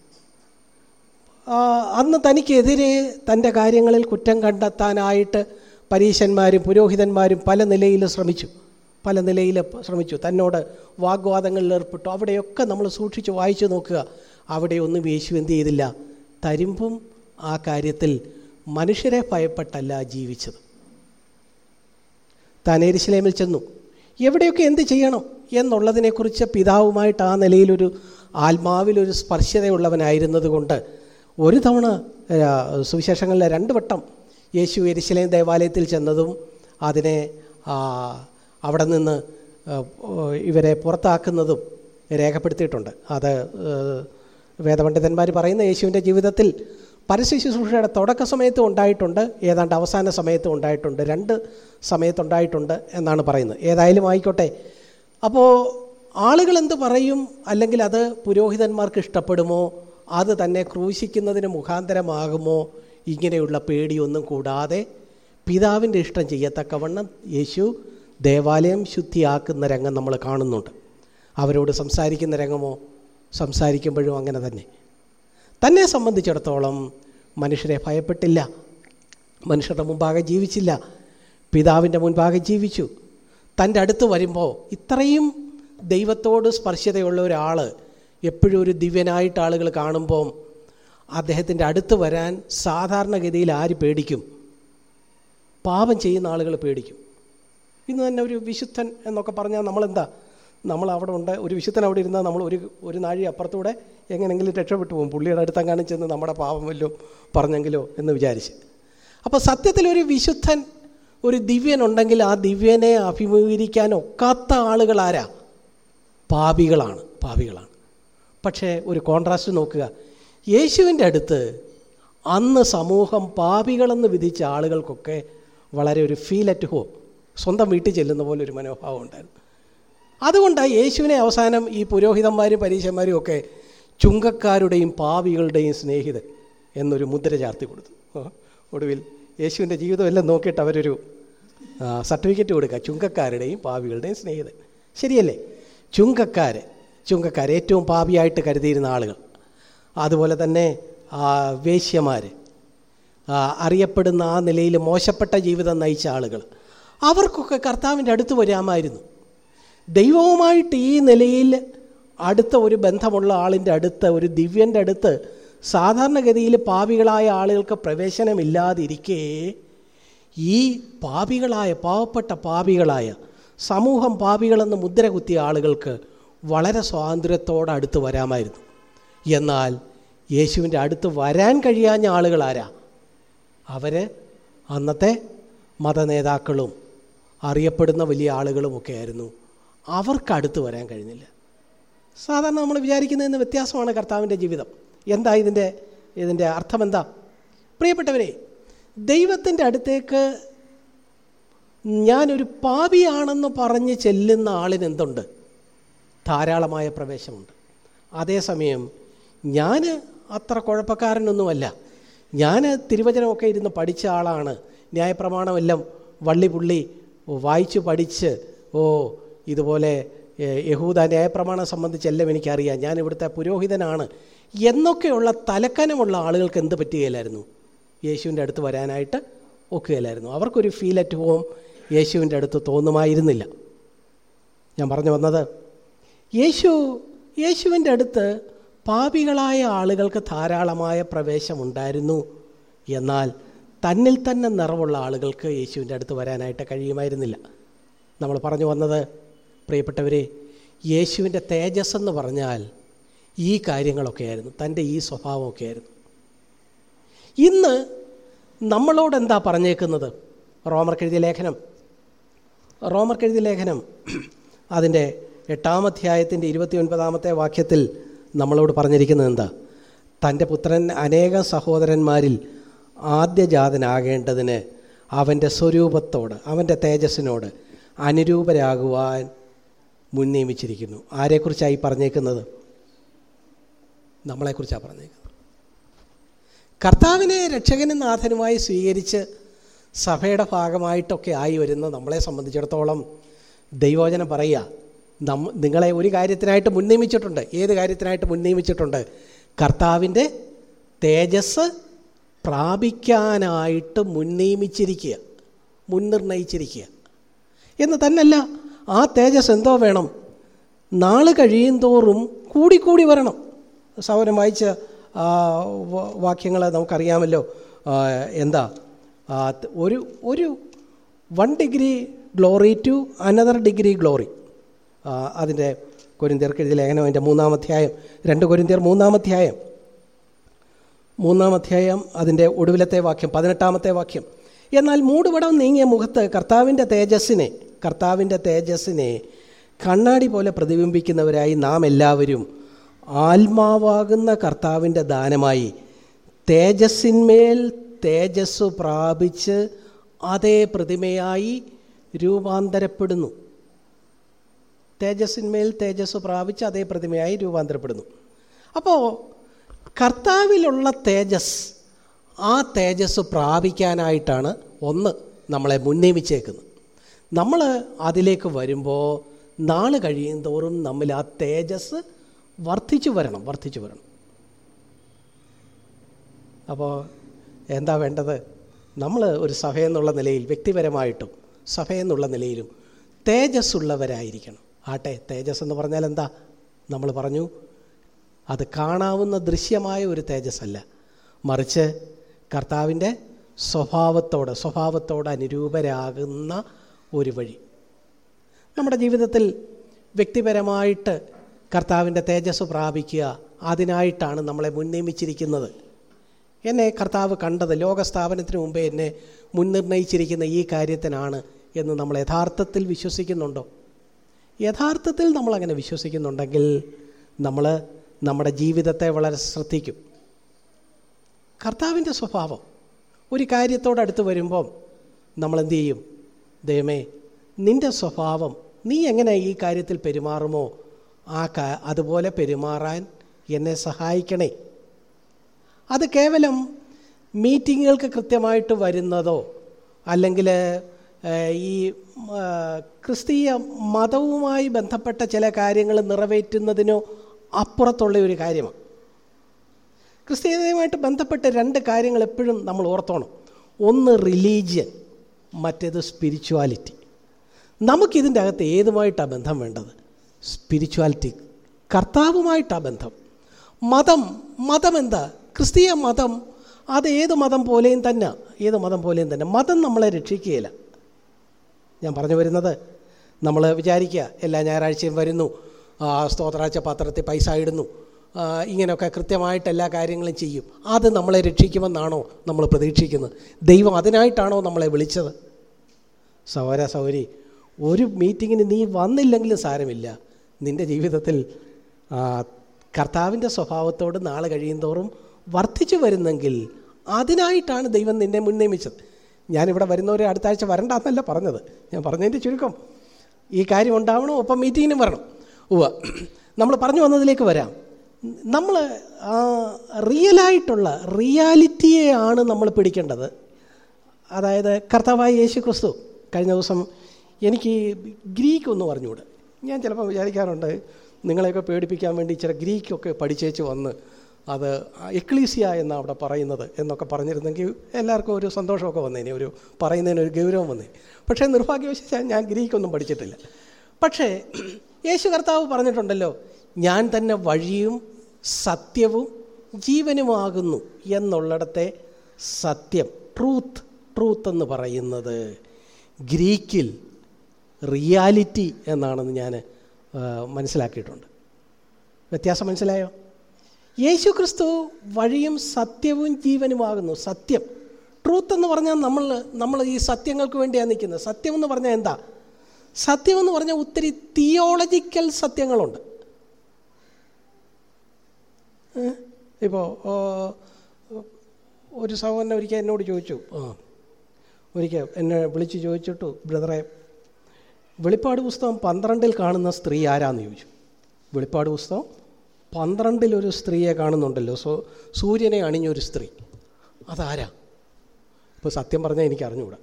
അന്ന് തനിക്കെതിരെ തന്റെ കാര്യങ്ങളിൽ കുറ്റം കണ്ടെത്താനായിട്ട് പരീശന്മാരും പുരോഹിതന്മാരും പല നിലയിൽ ശ്രമിച്ചു. പല നിലയിൽ ശ്രമിച്ചു. തന്നോട് വാഗ്വാദങ്ങളിൽ ഏർപ്പെട്ടു. അവിടെയൊക്കെ നമ്മൾ സൂക്ഷിച്ച് വായിച്ചു നോക്കുക. അവിടെയൊന്നും യേശു എന്ത് ചെയ്തില്ല. തരുമ്പും ആ കാര്യത്തിൽ മനുഷ്യരെ ഭയപ്പെട്ടല്ല ജീവിച്ചത്. താൻ എരിശിലേമിൽ ചെന്നു. എവിടെയൊക്കെ എന്ത് ചെയ്യണം എന്നുള്ളതിനെക്കുറിച്ച് പിതാവുമായിട്ട് ആ നിലയിലൊരു ആത്മാവിലൊരു സ്പർശതയുള്ളവനായിരുന്നത് കൊണ്ട് ഒരു തവണ സുവിശേഷങ്ങളിലെ രണ്ട് വട്ടം യേശു എരിശിലേം ദേവാലയത്തിൽ ചെന്നതും അതിനെ അവിടെ നിന്ന് ഇവരെ പുറത്താക്കുന്നതും രേഖപ്പെടുത്തിയിട്ടുണ്ട്. അത് വേദപണ്ഡിതന്മാർ പറയുന്ന യേശുവിന്റെ ജീവിതത്തിൽ പരസ്യ ശുശ്രൂഷയുടെ തുടക്ക സമയത്തും ഉണ്ടായിട്ടുണ്ട് ഏതാണ്ട് അവസാന സമയത്തും ഉണ്ടായിട്ടുണ്ട് രണ്ട് സമയത്തുണ്ടായിട്ടുണ്ട് എന്നാണ് പറയുന്നത്. ഏതായാലും ആയിക്കോട്ടെ. അപ്പോൾ ആളുകൾ എന്ത് പറയും? അല്ലെങ്കിൽ അത് പുരോഹിതന്മാർക്ക് ഇഷ്ടപ്പെടുമോ? അത് തന്നെ ക്രൂശിക്കുന്നതിന് മുഖാന്തരമാകുമോ? ഇങ്ങനെയുള്ള പേടിയൊന്നും കൂടാതെ പിതാവിന്റെ ഇഷ്ടം ചെയ്യത്തക്കവണ്ണം യേശു ദേവാലയം ശുദ്ധിയാക്കുന്ന രംഗം നമ്മൾ കാണുന്നുണ്ട്. അവരോട് സംസാരിക്കുന്ന രംഗമോ? സംസാരിക്കുമ്പോഴും അങ്ങനെ തന്നെ. തന്നെ സംബന്ധിച്ചിടത്തോളം മനുഷ്യരെ ഭയപ്പെട്ടില്ല. മനുഷ്യരുടെ മുമ്പാകെ ജീവിച്ചില്ല. പിതാവിന്റെ മുൻപാകെ ജീവിച്ചു. തന്റെ അടുത്ത് വരുമ്പോൾ ഇത്രയും ദൈവത്തോട് സ്പർശ്യതയുള്ള ഒരാൾ എപ്പോഴും ഒരു ദിവ്യനായിട്ട് ആളുകൾ കാണുമ്പോൾ അദ്ദേഹത്തിന്റെ അടുത്ത് വരാൻ സാധാരണഗതിയിൽ ആര് പേടിക്കും? പാപം ചെയ്യുന്ന ആളുകൾ പേടിക്കും. ഇന്ന് തന്നെ ഒരു വിശുദ്ധൻ എന്നൊക്കെ പറഞ്ഞാൽ നമ്മളെന്താ? നമ്മൾ അവിടെ ഉണ്ട്. ഒരു വിശുദ്ധൻ അവിടെ ഇരുന്നാൽ നമ്മൾ ഒരു ഒരു നാഴി അപ്പുറത്തൂടെ എങ്ങനെങ്കിലും രക്ഷപ്പെട്ടു പോകും. പുള്ളിയുടെ അടുത്തെങ്ങാനും ചെന്ന് നമ്മുടെ പാപം വല്ലതും പറഞ്ഞെങ്കിലോ എന്ന് വിചാരിച്ച്. അപ്പോൾ സത്യത്തിൽ ഒരു വിശുദ്ധൻ ഒരു ദിവ്യൻ ഉണ്ടെങ്കിൽ ആ ദിവ്യനെ അഭിമുഖീകരിക്കാൻ ഒക്കാത്ത ആളുകൾ ആരാ? പാപികളാണ് പാപികളാണ്. പക്ഷേ ഒരു കോൺട്രാസ്റ്റ് നോക്കുക. യേശുവിന്റെ അടുത്ത് അന്ന് സമൂഹം പാപികളെന്ന് വിധിച്ച ആളുകൾക്കൊക്കെ വളരെ ഒരു ഫീൽ അറ്റ് ഹോം സ്വന്തം വീട്ടിൽ ചെല്ലുന്ന പോലെ ഒരു മനോഭാവം ഉണ്ടായിരുന്നു. അതുകൊണ്ടാണ് യേശുവിനെ അവസാനം ഈ പുരോഹിതന്മാരും പരീശന്മാരും ഒക്കെ ചുങ്കക്കാരുടെയും പാവികളുടെയും സ്നേഹിതൻ എന്നൊരു മുദ്ര ചാർത്തി കൊടുത്തു. ഒടുവിൽ യേശുവിന്റെ ജീവിതമെല്ലാം നോക്കിയിട്ട് അവരൊരു സർട്ടിഫിക്കറ്റ് കൊടുക്കുക. ചുങ്കക്കാരുടെയും പാവികളുടെയും സ്നേഹിതൻ. ശരിയല്ലേ? ചുങ്കക്കാർ ചുങ്കക്കാർ ഏറ്റവും പാപിയായിട്ട് കരുതിയിരുന്ന ആളുകൾ. അതുപോലെ തന്നെ വേശ്യമാർ അറിയപ്പെടുന്ന ആ നിലയിൽ മോശപ്പെട്ട ജീവിതം നയിച്ച ആളുകൾ. അവർക്കൊക്കെ കർത്താവിന്റെ അടുത്ത് വരാമായിരുന്നു. ദൈവവുമായിട്ട് ഈ നിലയിൽ അടുത്ത ഒരു ബന്ധമുള്ള ആളിന്റെ അടുത്ത് ഒരു ദിവ്യന്റെ അടുത്ത് സാധാരണഗതിയിൽ പാപികളായ ആളുകൾക്ക് പ്രവേശനമില്ലാതിരിക്കെ ഈ പാപികളായ പാവപ്പെട്ട പാപികളായ സമൂഹം പാപികളെന്ന് മുദ്ര കുത്തിയ ആളുകൾക്ക് വളരെ സ്വാതന്ത്ര്യത്തോടെ അടുത്ത് വരാമായിരുന്നു. എന്നാൽ യേശുവിന്റെ അടുത്ത് വരാൻ കഴിയാഞ്ഞ ആളുകളാരാ അവർ അന്നത്തെ മതനേതാക്കളും അറിയപ്പെടുന്ന വലിയ ആളുകളുമൊക്കെ ആയിരുന്നു അവർക്ക് അടുത്ത് വരാൻ കഴിഞ്ഞില്ല. സാധാരണ നമ്മൾ വിചാരിക്കുന്നതിന് വ്യത്യാസമാണ് കർത്താവിന്റെ ജീവിതം. എന്താ ഇതിന്റെ ഇതിന്റെ അർത്ഥം എന്താ? പ്രിയപ്പെട്ടവരെ ദൈവത്തിന്റെ അടുത്തേക്ക് ഞാനൊരു പാപിയാണെന്ന് പറഞ്ഞ് ചെല്ലുന്ന ആളിന് എന്തുണ്ട്? ധാരാളമായ പ്രവേശമുണ്ട്. അതേസമയം ഞാൻ അത്ര കുഴപ്പക്കാരനൊന്നുമല്ല. ഞാൻ തിരുവചനമൊക്കെ ഇരുന്ന് പഠിച്ച ആളാണ്. ന്യായപ്രമാണമെല്ലാം വള്ളി പുള്ളി വായിച്ച് പഠിച്ച് ഓ ഇതുപോലെ യഹൂദ ന്യായപ്രമാണം സംബന്ധിച്ചെല്ലാം എനിക്കറിയാം. ഞാൻ ഇവിടുത്തെ പുരോഹിതനാണ്. എന്നൊക്കെയുള്ള തലക്കനമുള്ള ആളുകൾക്ക് എന്ത് പറ്റുകയില്ലായിരുന്നു? യേശുവിന്റെ അടുത്ത് വരാനായിട്ട് ഒക്കുകയില്ലായിരുന്നു. അവർക്കൊരു ഫീൽ അറ്റ് ഹോം യേശുവിന്റെ അടുത്ത് തോന്നുമായിരുന്നില്ല. ഞാൻ പറഞ്ഞു വന്നത് യേശു യേശുവിന്റെ അടുത്ത് പാപികളായ ആളുകൾക്ക് ധാരാളമായ പ്രവേശമുണ്ടായിരുന്നു. എന്നാൽ തന്നിൽ തന്നെ നിറവുള്ള ആളുകൾക്ക് യേശുവിന്റെ അടുത്ത് വരാനായിട്ട് കഴിയുമായിരുന്നില്ല. നമ്മൾ പറഞ്ഞു വന്നത് പ്രിയപ്പെട്ടവരെ യേശുവിന്റെ തേജസ് എന്ന് പറഞ്ഞാൽ ഈ കാര്യങ്ങളൊക്കെ ആയിരുന്നു തന്റെ ഈ സ്വഭാവമൊക്കെ ആയിരുന്നു ഇന്ന് നമ്മളോട് എന്താ പറഞ്ഞേക്കുന്നത്? റോമർക്കെഴുതിയ ലേഖനം. റോമർ റോമർക്കെഴുതിയ ലേഖനം. അതിന്റെ എട്ടാമധ്യായത്തിന്റെ ഇരുപത്തി ഒൻപതാമത്തെ വാക്യത്തിൽ നമ്മളോട് പറഞ്ഞിരിക്കുന്നത് എന്താ? തന്റെ പുത്രൻ അനേകം സഹോദരന്മാരിൽ ആദ്യജാതനാകേണ്ടതിന് അവന്റെ സ്വരൂപത്തോട് അവന്റെ തേജസ്സിനോട് അനുരൂപരാകുവാൻ മുൻ നിയമിച്ചിരിക്കുന്നു ആരെക്കുറിച്ചായി പറഞ്ഞേക്കുന്നത്? നമ്മളെക്കുറിച്ചാണ് പറഞ്ഞേക്കുന്നത്. കർത്താവിനെ രക്ഷകനും നാഥനുമായി സ്വീകരിച്ച് സഭയുടെ ഭാഗമായിട്ടൊക്കെ ആയി വരുന്ന നമ്മളെ സംബന്ധിച്ചിടത്തോളം ദൈവോചനം പറയുക നമ്മ നിങ്ങളെ ഒരു കാര്യത്തിനായിട്ട് മുൻ നിയമിച്ചിട്ടുണ്ട് ഏത് കാര്യത്തിനായിട്ട് മുൻ നിയമിച്ചിട്ടുണ്ട് കർത്താവിന്റെ തേജസ് പ്രാപിക്കാനായിട്ട് മുൻ നിയമിച്ചിരിക്കുക മുൻ നിർണയിച്ചിരിക്കുക എന്ന് തന്നല്ല ആ തേജസ് എന്തോ വേണം. നാൾ കഴിയും തോറും കൂടിക്കൂടി വരണം. സൗരം വായിച്ച വാക്യങ്ങളെ നമുക്കറിയാമല്ലോ. എന്താ? ഒരു ഒരു one degree glory to another degree glory അതിന്റെ കൊരിന്തിയർക്ക് എഴുതിയ ലേഖനം അതിന്റെ മൂന്നാമധ്യായം രണ്ട് കൊരിന്തിയർ മൂന്നാമധ്യായം മൂന്നാമധ്യായം അതിന്റെ ഒടുവിലത്തെ വാക്യം പതിനെട്ടാമത്തെ വാക്യം. എന്നാൽ മൂടുപടം നീങ്ങിയ മുഖത്ത് കർത്താവിന്റെ തേജസ്സിനെ കർത്താവിന്റെ തേജസ്സിനെ കണ്ണാടി പോലെ പ്രതിബിംബിക്കുന്നവരായി നാം എല്ലാവരും ആത്മാവാകുന്ന കർത്താവിന്റെ ദാനമായി തേജസ്സിന്മേൽ തേജസ്സു പ്രാപിച്ച് അതേ പ്രതിമയായി രൂപാന്തരപ്പെടുന്നു. തേജസ്സിന്മേൽ തേജസ് പ്രാപിച്ച് അതേ പ്രതിമയായി രൂപാന്തരപ്പെടുന്നു. അപ്പോൾ കർത്താവിലുള്ള തേജസ് ആ തേജസ് പ്രാപിക്കാനായിട്ടാണ് ഒന്ന് നമ്മളെ മുൻനിയമിച്ചേക്കുന്നത് നമ്മൾ അതിലേക്ക് വരുമ്പോൾ നാൾ കഴിയും തോറും നമ്മൾ ആ തേജസ് വർദ്ധിച്ചു വരണം വർദ്ധിച്ചു വരണം. അപ്പോൾ എന്താ വേണ്ടത്? നമ്മൾ ഒരു സഭയെന്നുള്ള നിലയിൽ വ്യക്തിപരമായിട്ടും സഭയെന്നുള്ള നിലയിലും തേജസ്സുള്ളവരായിരിക്കണം. ആട്ടെ തേജസ് എന്ന് പറഞ്ഞാൽ എന്താ? നമ്മൾ പറഞ്ഞു അത് കാണാവുന്ന ദൃശ്യമായ ഒരു തേജസ്സല്ല. മറിച്ച് കർത്താവിന്റെ സ്വഭാവത്തോട് സ്വഭാവത്തോട് അനുരൂപരാകുന്ന ഒരു വഴി. നമ്മുടെ ജീവിതത്തിൽ വ്യക്തിപരമായിട്ട് കർത്താവിന്റെ തേജസ് പ്രാപിക്കുക അതിനായിട്ടാണ് നമ്മളെ മുൻനിയമിച്ചിരിക്കുന്നത്. എന്നെ കർത്താവ് കണ്ടത് ലോകസ്ഥാപനത്തിന് മുമ്പേ എന്നെ മുൻനിർണയിച്ചിരിക്കുന്ന ഈ കാര്യത്തിനാണ് എന്ന് നമ്മൾ യഥാർത്ഥത്തിൽ വിശ്വസിക്കുന്നുണ്ടോ? യഥാർത്ഥത്തിൽ നമ്മളങ്ങനെ വിശ്വസിക്കുന്നുണ്ടെങ്കിൽ നമ്മൾ നമ്മുടെ ജീവിതത്തെ വളരെ ശ്രദ്ധിക്കും. കർത്താവിന്റെ സ്വഭാവം ഒരു കാര്യത്തോടടുത്ത് വരുമ്പം നമ്മൾ ചെയ്യും? ദൈവമേ നിന്റെ സ്വഭാവം നീ എങ്ങനെ ഈ കാര്യത്തിൽ പെരുമാറുമോ ആ അതുപോലെ പെരുമാറാൻ എന്നെ സഹായിക്കണേ. അത് കേവലം മീറ്റിങ്ങുകൾക്ക് കൃത്യമായിട്ട് വരുന്നതോ അല്ലെങ്കിൽ ഈ ക്രിസ്തീയ മതവുമായി ബന്ധപ്പെട്ട ചില കാര്യങ്ങൾ നിറവേറ്റുന്നതിനോ അപ്പുറത്തുള്ള ഒരു കാര്യമാണ്. ക്രിസ്തീയതയുമായിട്ട് ബന്ധപ്പെട്ട രണ്ട് കാര്യങ്ങൾ എപ്പോഴും നമ്മൾ ഓർത്തോണം. ഒന്ന് റിലീജിയൻ. മറ്റേത് സ്പിരിച്വാലിറ്റി നമുക്കിതിന്റെ അകത്ത് ഏതുമായിട്ടാണ് ബന്ധം വേണ്ടത്? സ്പിരിച്വാലിറ്റി കർത്താവുമായിട്ടാണ് ബന്ധം. മതം മതം എന്താ? ക്രിസ്തീയ മതം അത് ഏത് മതം പോലെയും തന്നെ. ഏത് മതം പോലെയും തന്നെ. മതം നമ്മളെ രക്ഷിക്കുകയില്ല. ഞാൻ പറഞ്ഞു വരുന്നത് നമ്മൾ വിചാരിക്കുക എല്ലാ ഞായറാഴ്ചയും വരുന്നു സ്തോത്രാഴ്ച പത്രത്തിൽ പൈസ ഇടുന്നു. ഇങ്ങനെയൊക്കെ കൃത്യമായിട്ട് എല്ലാ കാര്യങ്ങളും ചെയ്യും. അത് നമ്മളെ രക്ഷിക്കുമെന്നാണോ നമ്മൾ പ്രതീക്ഷിക്കുന്നത്? ദൈവം അതിനായിട്ടാണോ നമ്മളെ വിളിച്ചത്? സൗര സൗരി ഒരു മീറ്റിങ്ങിന് നീ വന്നില്ലെങ്കിലും സാരമില്ല. നിന്റെ ജീവിതത്തിൽ കർത്താവിന്റെ സ്വഭാവത്തോട് നാളെ കഴിയുന്തോറും വർദ്ധിച്ചു വരുന്നെങ്കിൽ അതിനായിട്ടാണ് ദൈവം നിന്നെ മുൻനിയമിച്ചത്. ഞാനിവിടെ വരുന്നവരെ അടുത്ത ആഴ്ച വരണ്ടെന്നല്ല പറഞ്ഞത്. ഞാൻ പറഞ്ഞതിന്റെ ചുരുക്കം. ഈ കാര്യം ഉണ്ടാവണം? ഒപ്പം മീറ്റിങ്ങിനും വരണം. ഉവ്വ. നമ്മൾ പറഞ്ഞു വന്നതിലേക്ക് വരാം. നമ്മൾ റിയലായിട്ടുള്ള റിയാലിറ്റിയെയാണ് നമ്മൾ പിടിക്കേണ്ടത്. അതായത് കർത്താവായ യേശു ക്രിസ്തു കഴിഞ്ഞ ദിവസം എനിക്ക് ഗ്രീക്ക് ഒന്ന് പറഞ്ഞുകൂടെ? ഞാൻ ചിലപ്പോൾ വിചാരിക്കാറുണ്ട് നിങ്ങളെയൊക്കെ പേടിപ്പിക്കാൻ വേണ്ടി ചില ഗ്രീക്കൊക്കെ പഠിച്ചേച്ച് വന്ന് അത് എക്ലീസിയ എന്നാണ് അവിടെ പറയുന്നത് എന്നൊക്കെ പറഞ്ഞിരുന്നെങ്കിൽ എല്ലാവർക്കും ഒരു സന്തോഷമൊക്കെ വന്നേനെ ഒരു പറയുന്നതിന് ഒരു ഗൗരവം വന്നേ. പക്ഷേ നിർഭാഗ്യവശാൽ ഞാൻ ഗ്രീക്കൊന്നും പഠിച്ചിട്ടില്ല. പക്ഷേ യേശു കർത്താവ് പറഞ്ഞിട്ടുണ്ടല്ലോ ഞാൻ തന്നെ വഴിയും സത്യവും ജീവനുമാകുന്നു എന്നുള്ളിടത്തെ സത്യം ട്രൂത്ത് ട്രൂത്ത് എന്ന് പറയുന്നത് ഗ്രീക്കിൽ റിയാലിറ്റി എന്നാണെന്ന് ഞാൻ മനസ്സിലാക്കിയിട്ടുണ്ട്. വ്യത്യാസം മനസ്സിലായോ? യേശു ക്രിസ്തു വഴിയും സത്യവും ജീവനുമാകുന്നു. സത്യം ട്രൂത്ത് എന്ന് പറഞ്ഞാൽ നമ്മൾ നമ്മൾ ഈ സത്യങ്ങൾക്ക് വേണ്ടിയാണ് നിൽക്കുന്നത്. സത്യം എന്ന് പറഞ്ഞാൽ എന്താ? സത്യം എന്ന് പറഞ്ഞാൽ ഒത്തിരി തിയോളജിക്കൽ സത്യങ്ങളുണ്ട്. ഇപ്പോൾ ഒരു സഹോദരൻ ഒരിക്കൽ എന്നോട് ചോദിച്ചു. ആ ഒരിക്കൽ എന്നെ വിളിച്ച് ചോദിച്ചിട്ടു ബ്രദറെ വെളിപ്പാട് പുസ്തകം പന്ത്രണ്ടിൽ കാണുന്ന സ്ത്രീ ആരാന്ന് ചോദിച്ചു. വെളിപ്പാട് പുസ്തകം പന്ത്രണ്ടിൽ ഒരു സ്ത്രീയെ കാണുന്നുണ്ടല്ലോ. സോ സൂര്യനെ അണിഞ്ഞൊരു സ്ത്രീ. അതാരാ? ഇപ്പോൾ സത്യം പറഞ്ഞാൽ എനിക്ക് അറിഞ്ഞുകൂടാ.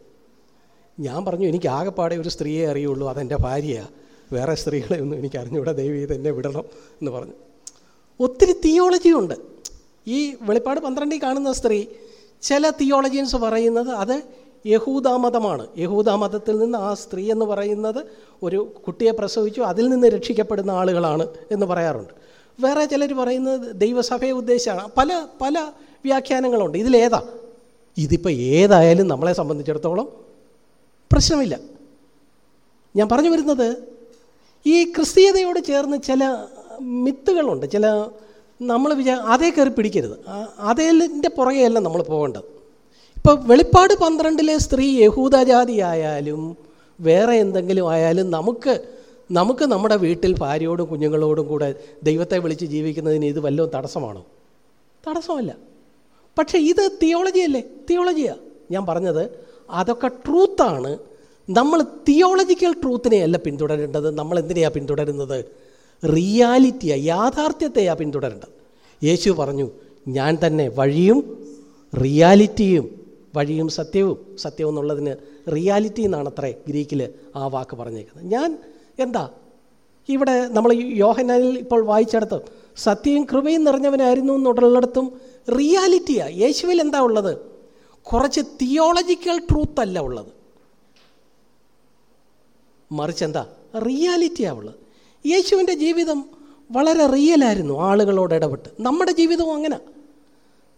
ഞാൻ പറഞ്ഞു എനിക്ക് ആകെപ്പാടെ ഒരു സ്ത്രീയെ അറിയുള്ളൂ. അതെന്റെ ഭാര്യയാണ് വേറെ സ്ത്രീകളെ ഒന്നും എനിക്ക് അറിഞ്ഞുകൂടാ ഇതെന്നെ വിടണം എന്ന് പറഞ്ഞു. ഒത്തിരി തിയോളജിയുണ്ട് ഈ വെളിപ്പാട് പന്ത്രണ്ടിൽ കാണുന്ന സ്ത്രീ ചില തിയോളജിയൻസ് പറയുന്നത് അത് യഹൂദാമതമാണ്. യഹൂദാമതത്തിൽ നിന്ന് ആ സ്ത്രീ എന്ന് പറയുന്നത് ഒരു കുട്ടിയെ പ്രസവിച്ചു അതിൽ നിന്ന് രക്ഷിക്കപ്പെടുന്ന ആളുകളാണ് എന്ന് പറയാറുണ്ട്. വേറെ ചിലർ പറയുന്നത് ദൈവസഭയെ ഉദ്ദേശിച്ചാണ്. പല പല വ്യാഖ്യാനങ്ങളുണ്ട്. ഇതിലേതാ ഇതിപ്പോൾ ഏതായാലും നമ്മളെ സംബന്ധിച്ചിടത്തോളം പ്രശ്നമില്ല. ഞാൻ പറഞ്ഞു വരുന്നത് ഈ ക്രിസ്തീയതയോട് ചേർന്ന് ചില മിത്തുകളുണ്ട്. ചില നമ്മൾ വിചാ അതേ കയറി പിടിക്കരുത്. അതേലിന്റെ പുറകെയല്ല നമ്മൾ പോകേണ്ടത്. ഇപ്പോൾ വെളിപ്പാട് പന്ത്രണ്ടിലെ സ്ത്രീ യഹൂദജാതി ആയാലും വേറെ എന്തെങ്കിലും ആയാലും നമുക്ക് നമുക്ക് നമ്മുടെ വീട്ടിൽ ഭാര്യയോടും കുഞ്ഞുങ്ങളോടും കൂടെ ദൈവത്തെ വിളിച്ച് ജീവിക്കുന്നതിന് ഇത് വല്ലതും തടസ്സമാണോ? തടസ്സമല്ല. പക്ഷേ ഇത് തിയോളജിയല്ലേ തിയോളജിയാണ് ഞാൻ പറഞ്ഞത് അതൊക്കെ ട്രൂത്താണ്. നമ്മൾ തിയോളജിക്കൽ ട്രൂത്തിനെയല്ല പിന്തുടരേണ്ടത്. നമ്മൾ എന്തിനെയാണ് പിന്തുടരുന്നത്? റിയാലിറ്റിയാണ് യാഥാർത്ഥ്യത്തെയാണ് പിന്തുടരേണ്ടത്. യേശു പറഞ്ഞു ഞാൻ തന്നെ വഴിയും റിയാലിറ്റിയും വഴിയും സത്യവും സത്യവും എന്നുള്ളതിന് റിയാലിറ്റി എന്നാണ് അത്രേ ഗ്രീക്കിൽ ആ വാക്ക് പറഞ്ഞേക്കുന്നത്. ഞാൻ എന്താ? ഇവിടെ നമ്മൾ യോഹനാനിൽ ഇപ്പോൾ വായിച്ചെടുത്ത് സത്യവും കൃപയും നിറഞ്ഞവനായിരുന്നു എന്നുള്ളിടത്തും റിയാലിറ്റിയാണ് യേശുവിൽ എന്താ ഉള്ളത്? കുറച്ച് തിയോളജിക്കൽ ട്രൂത്ത് അല്ല ഉള്ളത്. മറിച്ച് എന്താ? റിയാലിറ്റിയാണ് ഉള്ളത്. യേശുവിന്റെ ജീവിതം വളരെ റിയലായിരുന്നു ആളുകളോട് ഇടപെട്ട്. നമ്മുടെ ജീവിതവും അങ്ങനെ.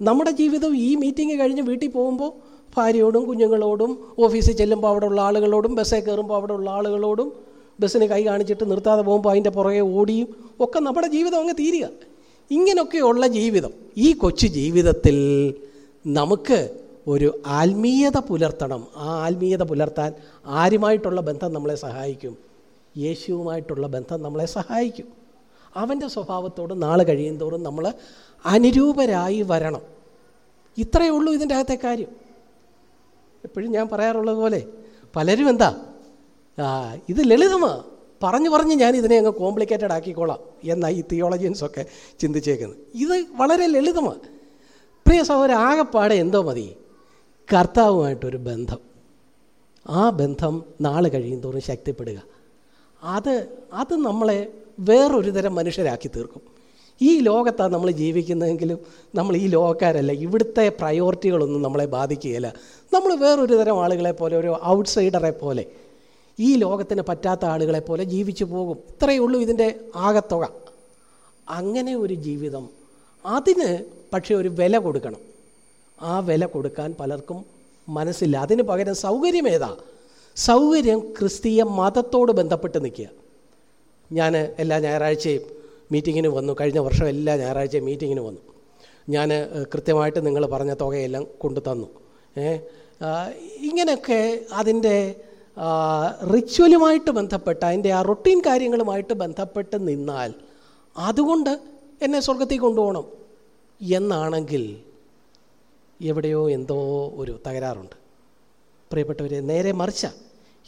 നമ്മുടെ ജീവിതം ഈ മീറ്റിംഗ് കഴിഞ്ഞ് വീട്ടിൽ പോകുമ്പോൾ ഭാര്യയോടും കുഞ്ഞുങ്ങളോടും ഓഫീസിൽ ചെല്ലുമ്പോൾ അവിടെയുള്ള ആളുകളോടും ബസ്സേ കയറുമ്പോൾ അവിടെയുള്ള ആളുകളോടും ബസ്സിന് കൈ കാണിച്ചിട്ട് നിർത്താതെ പോകുമ്പോൾ അതിന്റെ പുറകെ ഓടിയും ഒക്കെ നമ്മുടെ ജീവിതം അങ്ങ് തീരുക. ഇങ്ങനെയൊക്കെയുള്ള ജീവിതം ഈ കൊച്ചു ജീവിതത്തിൽ നമുക്ക് ഒരു ആത്മീയത പുലർത്തണം. ആ ആത്മീയത പുലർത്താൻ ആരുമായിട്ടുള്ള ബന്ധം നമ്മളെ സഹായിക്കും. യേശുവുമായിട്ടുള്ള ബന്ധം നമ്മളെ സഹായിക്കും. അവന്റെ സ്വഭാവത്തോട് നാളെ കഴിയുന്തോറും നമ്മൾ അനുരൂപരായി വരണം. ഇത്രയേ ഉള്ളൂ ഇതിന്റെ അകത്തെ കാര്യം. എപ്പോഴും ഞാൻ പറയാറുള്ളത് പോലെ പലരും എന്താ ഇത് ലളിതമാണ് പറഞ്ഞു പറഞ്ഞ് ഞാൻ ഇതിനെ അങ്ങ് കോംപ്ലിക്കേറ്റഡ് ആക്കിക്കോളാം എന്നാണ് ഈ തിയോളജിയൻസൊക്കെ ചിന്തിച്ചേക്കുന്നത്. ഇത് വളരെ ലളിതമാണ് പ്രിയ സഹോദര ആകെപ്പാടെ എന്തോ മതി. കർത്താവുമായിട്ടൊരു ബന്ധം. ആ ബന്ധം നാളെ കഴിയുന്തോറും ശക്തിപ്പെടുക. അത് അത് നമ്മളെ വേറൊരു തരം മനുഷ്യരാക്കി തീർക്കും. ഈ ലോകത്താണ് നമ്മൾ ജീവിക്കുന്നതെങ്കിലും നമ്മൾ ഈ ലോകക്കാരല്ല. ഇവിടുത്തെ പ്രയോറിറ്റികളൊന്നും നമ്മളെ ബാധിക്കുകയില്ല. നമ്മൾ വേറൊരു തരം ആളുകളെ പോലെ ഒരു ഔട്ട്സൈഡറെ പോലെ ഈ ലോകത്തിന് പറ്റാത്ത ആളുകളെ പോലെ ജീവിച്ചു പോകും. ഇത്രയേ ഉള്ളൂ ഇതിന്റെ ആകത്തുക. അങ്ങനെ ഒരു ജീവിതം അതിന് പക്ഷേ ഒരു വില കൊടുക്കണം. ആ വില കൊടുക്കാൻ പലർക്കും മനസ്സില്ല. അതിന് പകരം സൗകര്യം ഏതാ? സൗകര്യം ക്രിസ്തീയ മതത്തോട് ബന്ധപ്പെട്ട് നിൽക്കുക. ഞാൻ എല്ലാ ഞായറാഴ്ചയും മീറ്റിങ്ങിന് വന്നു. കഴിഞ്ഞ വർഷം എല്ലാ ഞായറാഴ്ചയും മീറ്റിങ്ങിന് വന്നു. ഞാൻ കൃത്യമായിട്ട് നിങ്ങൾ പറഞ്ഞ തുകയെല്ലാം കൊണ്ടു തന്നു. ഇങ്ങനെയൊക്കെ അതിന്റെ റിച്വലുമായിട്ട് ബന്ധപ്പെട്ട് അതിന്റെ ആ റൊട്ടീൻ കാര്യങ്ങളുമായിട്ട് ബന്ധപ്പെട്ട് നിന്നാൽ അതുകൊണ്ട് എന്നെ സ്വർഗത്തിൽ കൊണ്ടുപോകണം എന്നാണെങ്കിൽ എവിടെയോ എന്തോ ഒരു തകരാറുണ്ട്. പ്രിയപ്പെട്ടവരെ നേരെ മറിച്ച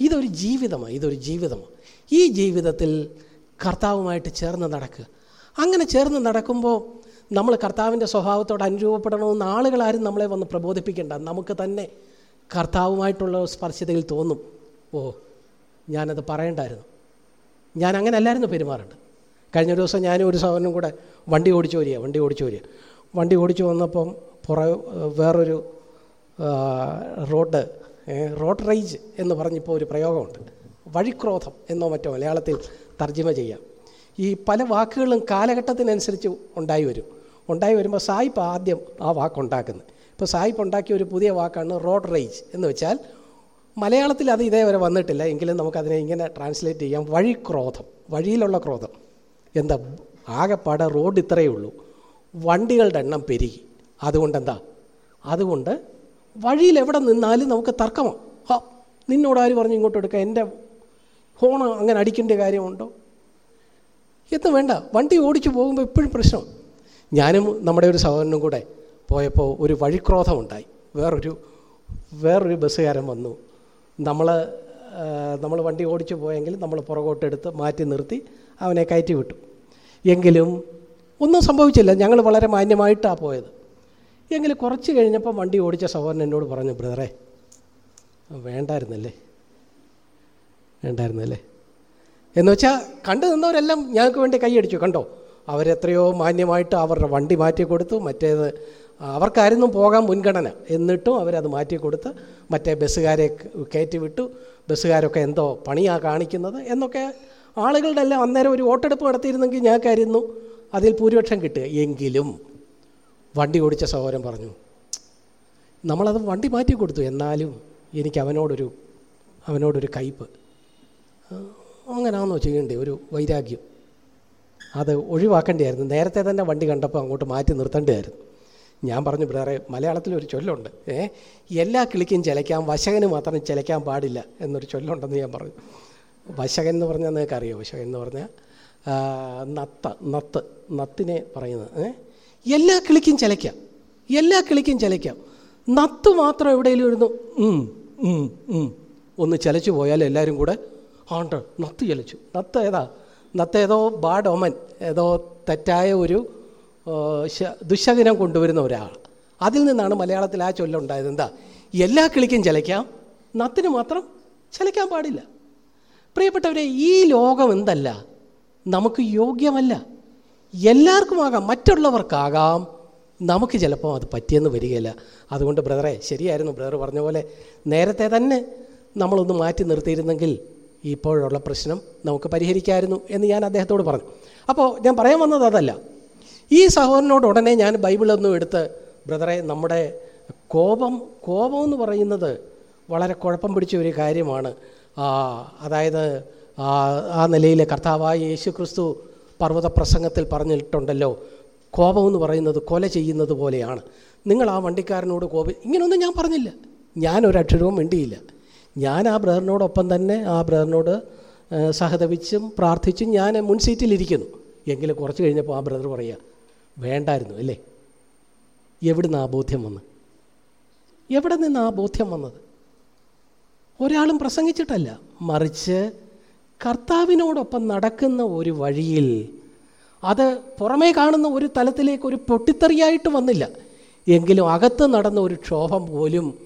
ഇതൊരു ജീവിതമാണ് ഇതൊരു ജീവിതമാണ്. ഈ ജീവിതത്തിൽ കർത്താവുമായിട്ട് ചേർന്ന് നടക്കുക അങ്ങനെ ചേർന്ന് നടക്കുമ്പോൾ നമ്മൾ കർത്താവിന്റെ സ്വഭാവത്തോട് അനുരൂപപ്പെടണമെന്ന് ആളുകളാരും നമ്മളെ വന്ന് പ്രബോധിപ്പിക്കേണ്ട. നമുക്ക് തന്നെ കർത്താവുമായിട്ടുള്ള സ്പർശതയിൽ തോന്നും. ഓ ഞാനത് പറയണ്ടായിരുന്നു. ഞാൻ അങ്ങനെ അല്ലായിരുന്നു പെരുമാറേണ്ടത്. കഴിഞ്ഞ ഒരു ദിവസം ഞാനും ഒരു സഹോദരനും കൂടെ വണ്ടി ഓടിച്ചു വരിക വണ്ടി ഓടിച്ചു വരിക. വണ്ടി ഓടിച്ചു വന്നപ്പം പുറ വേറൊരു റോഡ് റോഡ് റേജ് എന്ന് പറഞ്ഞിപ്പോൾ ഒരു പ്രയോഗമുണ്ട്. വഴിക്രോധം എന്നോ മറ്റോ മലയാളത്തിൽ തർജിമ ചെയ്യാം. ഈ പല വാക്കുകളും കാലഘട്ടത്തിനനുസരിച്ച് ഉണ്ടായി വരും. ഉണ്ടായി വരുമ്പോൾ സായിപ്പ് ആദ്യം ആ വാക്കുണ്ടാക്കുന്നത് ഇപ്പോൾ സായിപ്പ് ഉണ്ടാക്കിയ ഒരു പുതിയ വാക്കാണ് റോഡ് റേജ് എന്ന് വെച്ചാൽ മലയാളത്തിൽ അത് ഇതേവരെ വന്നിട്ടില്ല. എങ്കിലും നമുക്കതിനെ ഇങ്ങനെ ട്രാൻസ്ലേറ്റ് ചെയ്യാം. വഴിക്രോധം വഴിയിലുള്ള ക്രോധം. എന്താ? ആകെപ്പാടെ റോഡ് ഇത്രയേ ഉള്ളൂ. വണ്ടികളുടെ എണ്ണം പെരുകി. അതുകൊണ്ട് എന്താ അതുകൊണ്ട് വഴിയിൽ എവിടെ നിന്നാലും നമുക്ക് തർക്കമാണ് ഹാ നിന്നോട് ആര് പറഞ്ഞു ഇങ്ങോട്ട് എടുക്കാം എന്റെ ഹോൺ അങ്ങനെ അടിക്കേണ്ട കാര്യമുണ്ടോ? എന്ന് വേണ്ട വണ്ടി ഓടിച്ചു പോകുമ്പോൾ എപ്പോഴും പ്രശ്നം. ഞാനും നമ്മുടെ ഒരു സഹോദരനും കൂടെ പോയപ്പോൾ ഒരു വഴിക്രോധമുണ്ടായി. വേറൊരു വേറൊരു ബസ്സുകാരൻ വന്നു. നമ്മൾ നമ്മൾ വണ്ടി ഓടിച്ചു പോയെങ്കിൽ നമ്മൾ പുറകോട്ടെടുത്ത് മാറ്റി നിർത്തി അവനെ കയറ്റി വിട്ടു എങ്കിലും ഒന്നും സംഭവിച്ചില്ല. ഞങ്ങൾ വളരെ മാന്യമായിട്ടാണ് പോയത്. എങ്കിലും കുറച്ച് കഴിഞ്ഞപ്പോൾ വണ്ടി ഓടിച്ച സഹോദരൻ എന്നോട് പറഞ്ഞു ബ്രദറെ വേണ്ടായിരുന്നല്ലേ? വേണ്ടായിരുന്നല്ലേ? എന്ന് വെച്ചാൽ കണ്ടു നിന്നവരെല്ലാം ഞങ്ങൾക്ക് വേണ്ടി കൈയടിച്ചു കണ്ടോ? അവരെത്രയോ മാന്യമായിട്ട് അവരുടെ വണ്ടി മാറ്റി കൊടുത്തു. മറ്റേത് അവർക്കായിരുന്നു പോകാൻ മുൻഗണന. എന്നിട്ടും അവരത് മാറ്റി കൊടുത്ത് മറ്റേ ബസ്സുകാരെ കയറ്റി വിട്ടു. ബസ്സുകാരൊക്കെ എന്തോ പണിയാണ് കാണിക്കുന്നത് എന്നൊക്കെ ആളുകളുടെ എല്ലാം അന്നേരം ഒരു വോട്ടെടുപ്പ് നടത്തിയിരുന്നെങ്കിൽ ഞങ്ങൾക്കായിരുന്നു അതിൽ ഭൂരിപക്ഷം കിട്ടുക. എങ്കിലും വണ്ടി ഓടിച്ച സഹോദരൻ പറഞ്ഞു നമ്മളത് വണ്ടി മാറ്റി കൊടുത്തു എന്നാലും എനിക്ക് അവനോടൊരു അവനോടൊരു കയ്പ്. അങ്ങനാണെന്നോ ചെയ്യേണ്ടേ ഒരു വൈരാഗ്യം. അത് ഒഴിവാക്കേണ്ടിയായിരുന്നു. നേരത്തെ തന്നെ വണ്ടി കണ്ടപ്പോൾ അങ്ങോട്ട് മാറ്റി നിർത്തേണ്ടിയായിരുന്നു. ഞാൻ പറഞ്ഞു ബ്രദറെ മലയാളത്തിലൊരു ചൊല്ലുണ്ട്. ഏ എല്ലാ കിളിക്കും ചിലയ്ക്കാം വശകന് മാത്രം ചിലയ്ക്കാൻ പാടില്ല എന്നൊരു ചൊല്ലുണ്ടെന്ന് ഞാൻ പറഞ്ഞു. വശകൻ എന്ന് പറഞ്ഞാൽ നിങ്ങൾക്ക് അറിയോ വശകൻ എന്ന് പറഞ്ഞാൽ നത്ത നത്ത് നത്തിനെ പറയുന്നത്. ഏ എല്ലാ കിളിക്കും ചിലയ്ക്കാം. എല്ലാ കിളിക്കും ചിലയ്ക്കാം. നത്ത് മാത്രം എവിടെയെങ്കിലും ഇരുന്നു. ഒന്ന് ചലച്ചു പോയാൽ എല്ലാവരും കൂടെ ആണ്ട് നത്ത് ചലച്ചു. നത്ത് ഏതാ? നത്ത് ഏതോ ബാഡ് ഏതോ തെറ്റായ ഒരു ദുശകനം കൊണ്ടുവരുന്ന ഒരാൾ. അതിൽ നിന്നാണ് മലയാളത്തിൽ ആ ചൊല്ലുണ്ടായത് എന്താ? എല്ലാ കിളിക്കും ചലയ്ക്കാം നത്തിന് മാത്രം ചലയ്ക്കാൻ പാടില്ല. പ്രിയപ്പെട്ടവരെ ഈ ലോകം എന്തല്ല? നമുക്ക് യോഗ്യമല്ല. എല്ലാവർക്കും ആകാം മറ്റുള്ളവർക്കാകാം. നമുക്ക് ചിലപ്പോൾ അത് പറ്റിയെന്ന് വരികയില്ല. അതുകൊണ്ട് ബ്രദറെ ശരിയായിരുന്നു. ബ്രദർ പറഞ്ഞ പോലെ നേരത്തെ തന്നെ നമ്മളൊന്ന് മാറ്റി നിർത്തിയിരുന്നെങ്കിൽ ഇപ്പോഴുള്ള പ്രശ്നം നമുക്ക് പരിഹരിക്കാമായിരുന്നു എന്ന് ഞാൻ അദ്ദേഹത്തോട് പറഞ്ഞു. അപ്പോൾ ഞാൻ പറയാൻ വന്നത് അതല്ല. ഈ സഹോദരനോട് ഉടനെ ഞാൻ ബൈബിളൊന്നും എടുത്ത് ബ്രദറെ നമ്മുടെ കോപം കോപം എന്ന് പറയുന്നത് വളരെ കുഴപ്പം പിടിച്ച ഒരു കാര്യമാണ്. അതായത് ആ നിലയിൽ കർത്താവായ യേശു ക്രിസ്തു പർവത പ്രസംഗത്തിൽ പറഞ്ഞിട്ടുണ്ടല്ലോ. കോപമെന്ന് പറയുന്നത് കൊല ചെയ്യുന്നത് പോലെയാണ്. നിങ്ങൾ ആ വണ്ടിക്കാരനോട് കോപം ഇങ്ങനെയൊന്നും ഞാൻ പറഞ്ഞില്ല. ഞാൻ ഒരക്ഷരവും മിണ്ടിയില്ല. ഞാൻ ആ ബ്രദറിനോടൊപ്പം തന്നെ ആ ബ്രദറിനോട് സഹതപിച്ചും പ്രാർത്ഥിച്ചും ഞാൻ മുൻസീറ്റിലിരിക്കുന്നു എങ്കിലും കുറച്ച് കഴിഞ്ഞപ്പോൾ ആ ബ്രദർ പറയുക വേണ്ടായിരുന്നു അല്ലേ? എവിടുന്ന് ആ ബോധ്യം വന്ന് എവിടെ നിന്ന് ആ ബോധ്യം വന്നത്? ഒരാളും പ്രസംഗിച്ചിട്ടല്ല. മറിച്ച് കർത്താവിനോടൊപ്പം നടക്കുന്ന ഒരു വഴിയിൽ അത് പുറമേ കാണുന്ന ഒരു തലത്തിലേക്ക് ഒരു പൊട്ടിത്തെറിയായിട്ട് വന്നില്ല. എങ്കിലും അകത്ത് നടന്ന ഒരു ക്ഷോഭം പോലും